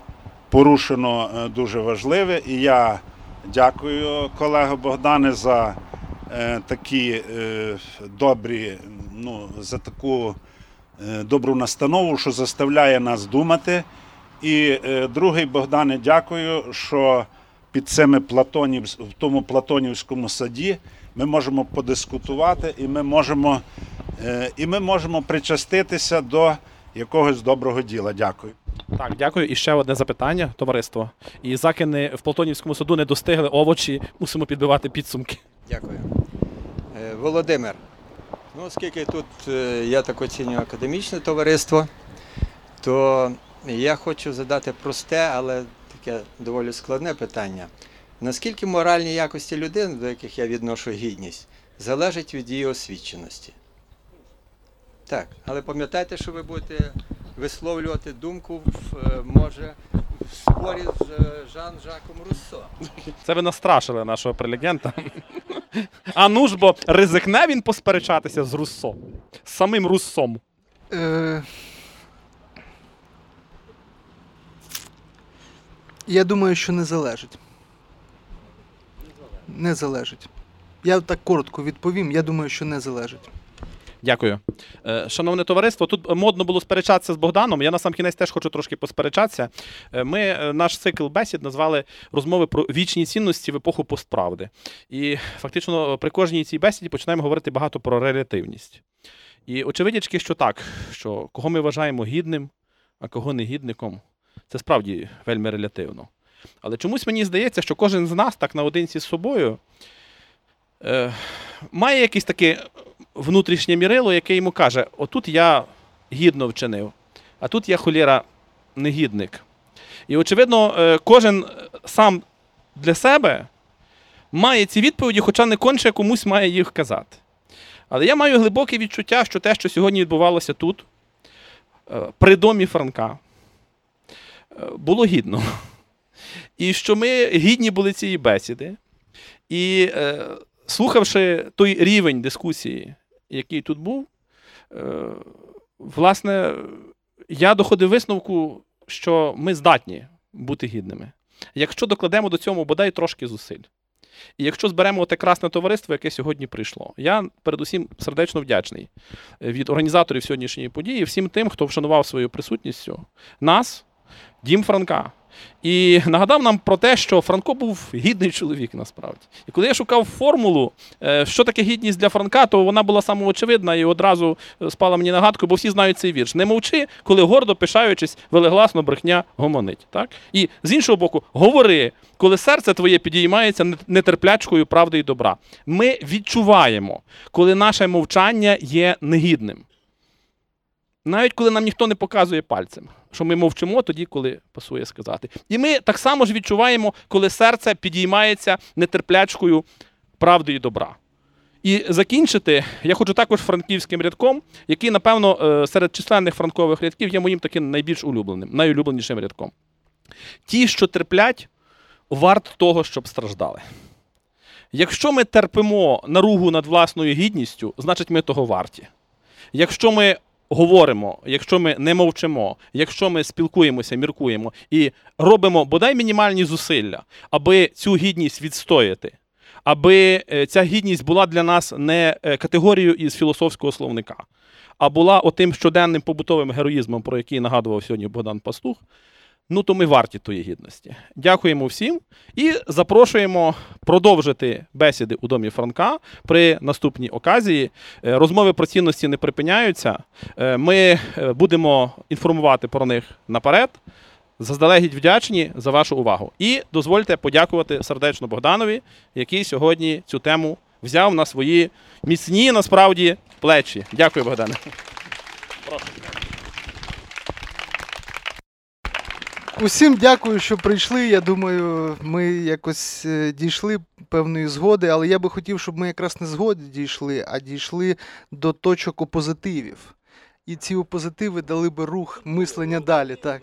порушено е, дуже важливе, і я дякую колего Богдане за е, такі е, добрі, ну, за таку е, добру настанову, що заставляє нас думати. І е, другий Богдане, дякую, що під цими платонів, в тому Платонівському саді ми можемо подискутувати і ми можемо, е, і ми можемо причаститися до якогось доброго діла. Дякую. Так, дякую. І ще одне запитання, товариство. І закини в Платонівському саду не достигли овочі, мусимо підбивати підсумки. Дякую. Е, Володимир, ну оскільки тут я так оцінюю академічне товариство, то я хочу задати просте, але таке доволі складне питання. Наскільки моральні якості людини, до яких я відношу гідність, залежать від її освіченості? Так, але пам'ятайте, що ви будете висловлювати думку в, е, може в спорі з е, Жан-Жаком Руссо. Це ви настрашили нашого прелегента. А ну ж бо ризикне він посперечатися з Руссо. З самим Руссом. Е, я думаю, що не залежить. Не залежить. Я так коротко відповім. Я думаю, що не залежить. Дякую. Е, Шановне товариство, тут модно було сперечатися з Богданом. Я на сам кінець теж хочу трошки посперечатися. Е, Ми е, наш цикл бесід назвали розмови про вічні цінності в епоху постправди. І фактично при кожній цій бесіді починаємо говорити багато про релятивність. І очевидячки, що так, що кого ми вважаємо гідним, а кого негідником, це справді вельми релятивно. Але чомусь мені здається, що кожен з нас так наодинці з собою е, має якесь таке внутрішнє мірило, яке йому каже: отут я гідно вчинив, а тут я холєра негідник. І, очевидно, е, кожен сам для себе має ці відповіді, хоча не конче комусь має їх казати. Але я маю глибоке відчуття, що те, що сьогодні відбувалося тут, е, при домі Франка, було гідно. І що ми гідні були цієї бесіди. І е, слухавши той рівень дискусії, який тут був, е, власне, я доходив висновку, що ми здатні бути гідними. Якщо докладемо до цього бодай трошки зусиль. І якщо зберемо те красне товариство, яке сьогодні прийшло, я передусім сердечно вдячний від організаторів сьогоднішньої події, всім тим, хто вшанував своєю присутністю нас, дім Франка. І нагадав нам про те, що Франко був гідний чоловік насправді. І коли я шукав формулу, е, що таке гідність для Франка, то вона була самоочевидна і одразу е, спала мені нагадкою, бо всі знають цей вірш. Не мовчи, коли гордо пишаючись, велегласно брехня гомонить. Так? І з іншого боку, говори, коли серце твоє підіймається нетерплячкою правди і добра. Ми відчуваємо, коли наше мовчання є негідним. Навіть коли нам ніхто не показує пальцем, що ми мовчимо тоді, коли пасує сказати. І ми так само ж відчуваємо, коли серце підіймається нетерплячкою правди і добра. І закінчити я хочу також франківським рядком, який, напевно, е, серед численних франкових рядків є моїм таким найбільш улюбленим, найулюбленішим рядком. Ті, що терплять, варт того, щоб страждали. Якщо ми терпимо наругу над власною гідністю, значить ми того варті. Якщо ми говоримо, якщо ми не мовчимо, якщо ми спілкуємося, міркуємо і робимо бодай мінімальні зусилля, аби цю гідність відстояти, аби е, ця гідність була для нас не е, категорією із філософського словника, а була отим щоденним побутовим героїзмом, про який нагадував сьогодні Богдан Пастух. Ну, то ми варті тої гідності. Дякуємо всім і запрошуємо продовжити бесіди у домі Франка при наступній оказії. Е, Розмови про цінності не припиняються. Е, Ми е, будемо інформувати про них наперед. Заздалегідь вдячні за вашу увагу. І дозвольте подякувати сердечно Богданові, який сьогодні цю тему взяв на свої міцні насправді плечі. Дякую, Богдане. Усім дякую, що прийшли. Я думаю, ми якось е, дійшли певної згоди, але я би хотів, щоб ми якраз не згоди дійшли, а дійшли до точок опозитивів. І ці опозитиви дали би рух мислення далі. Так.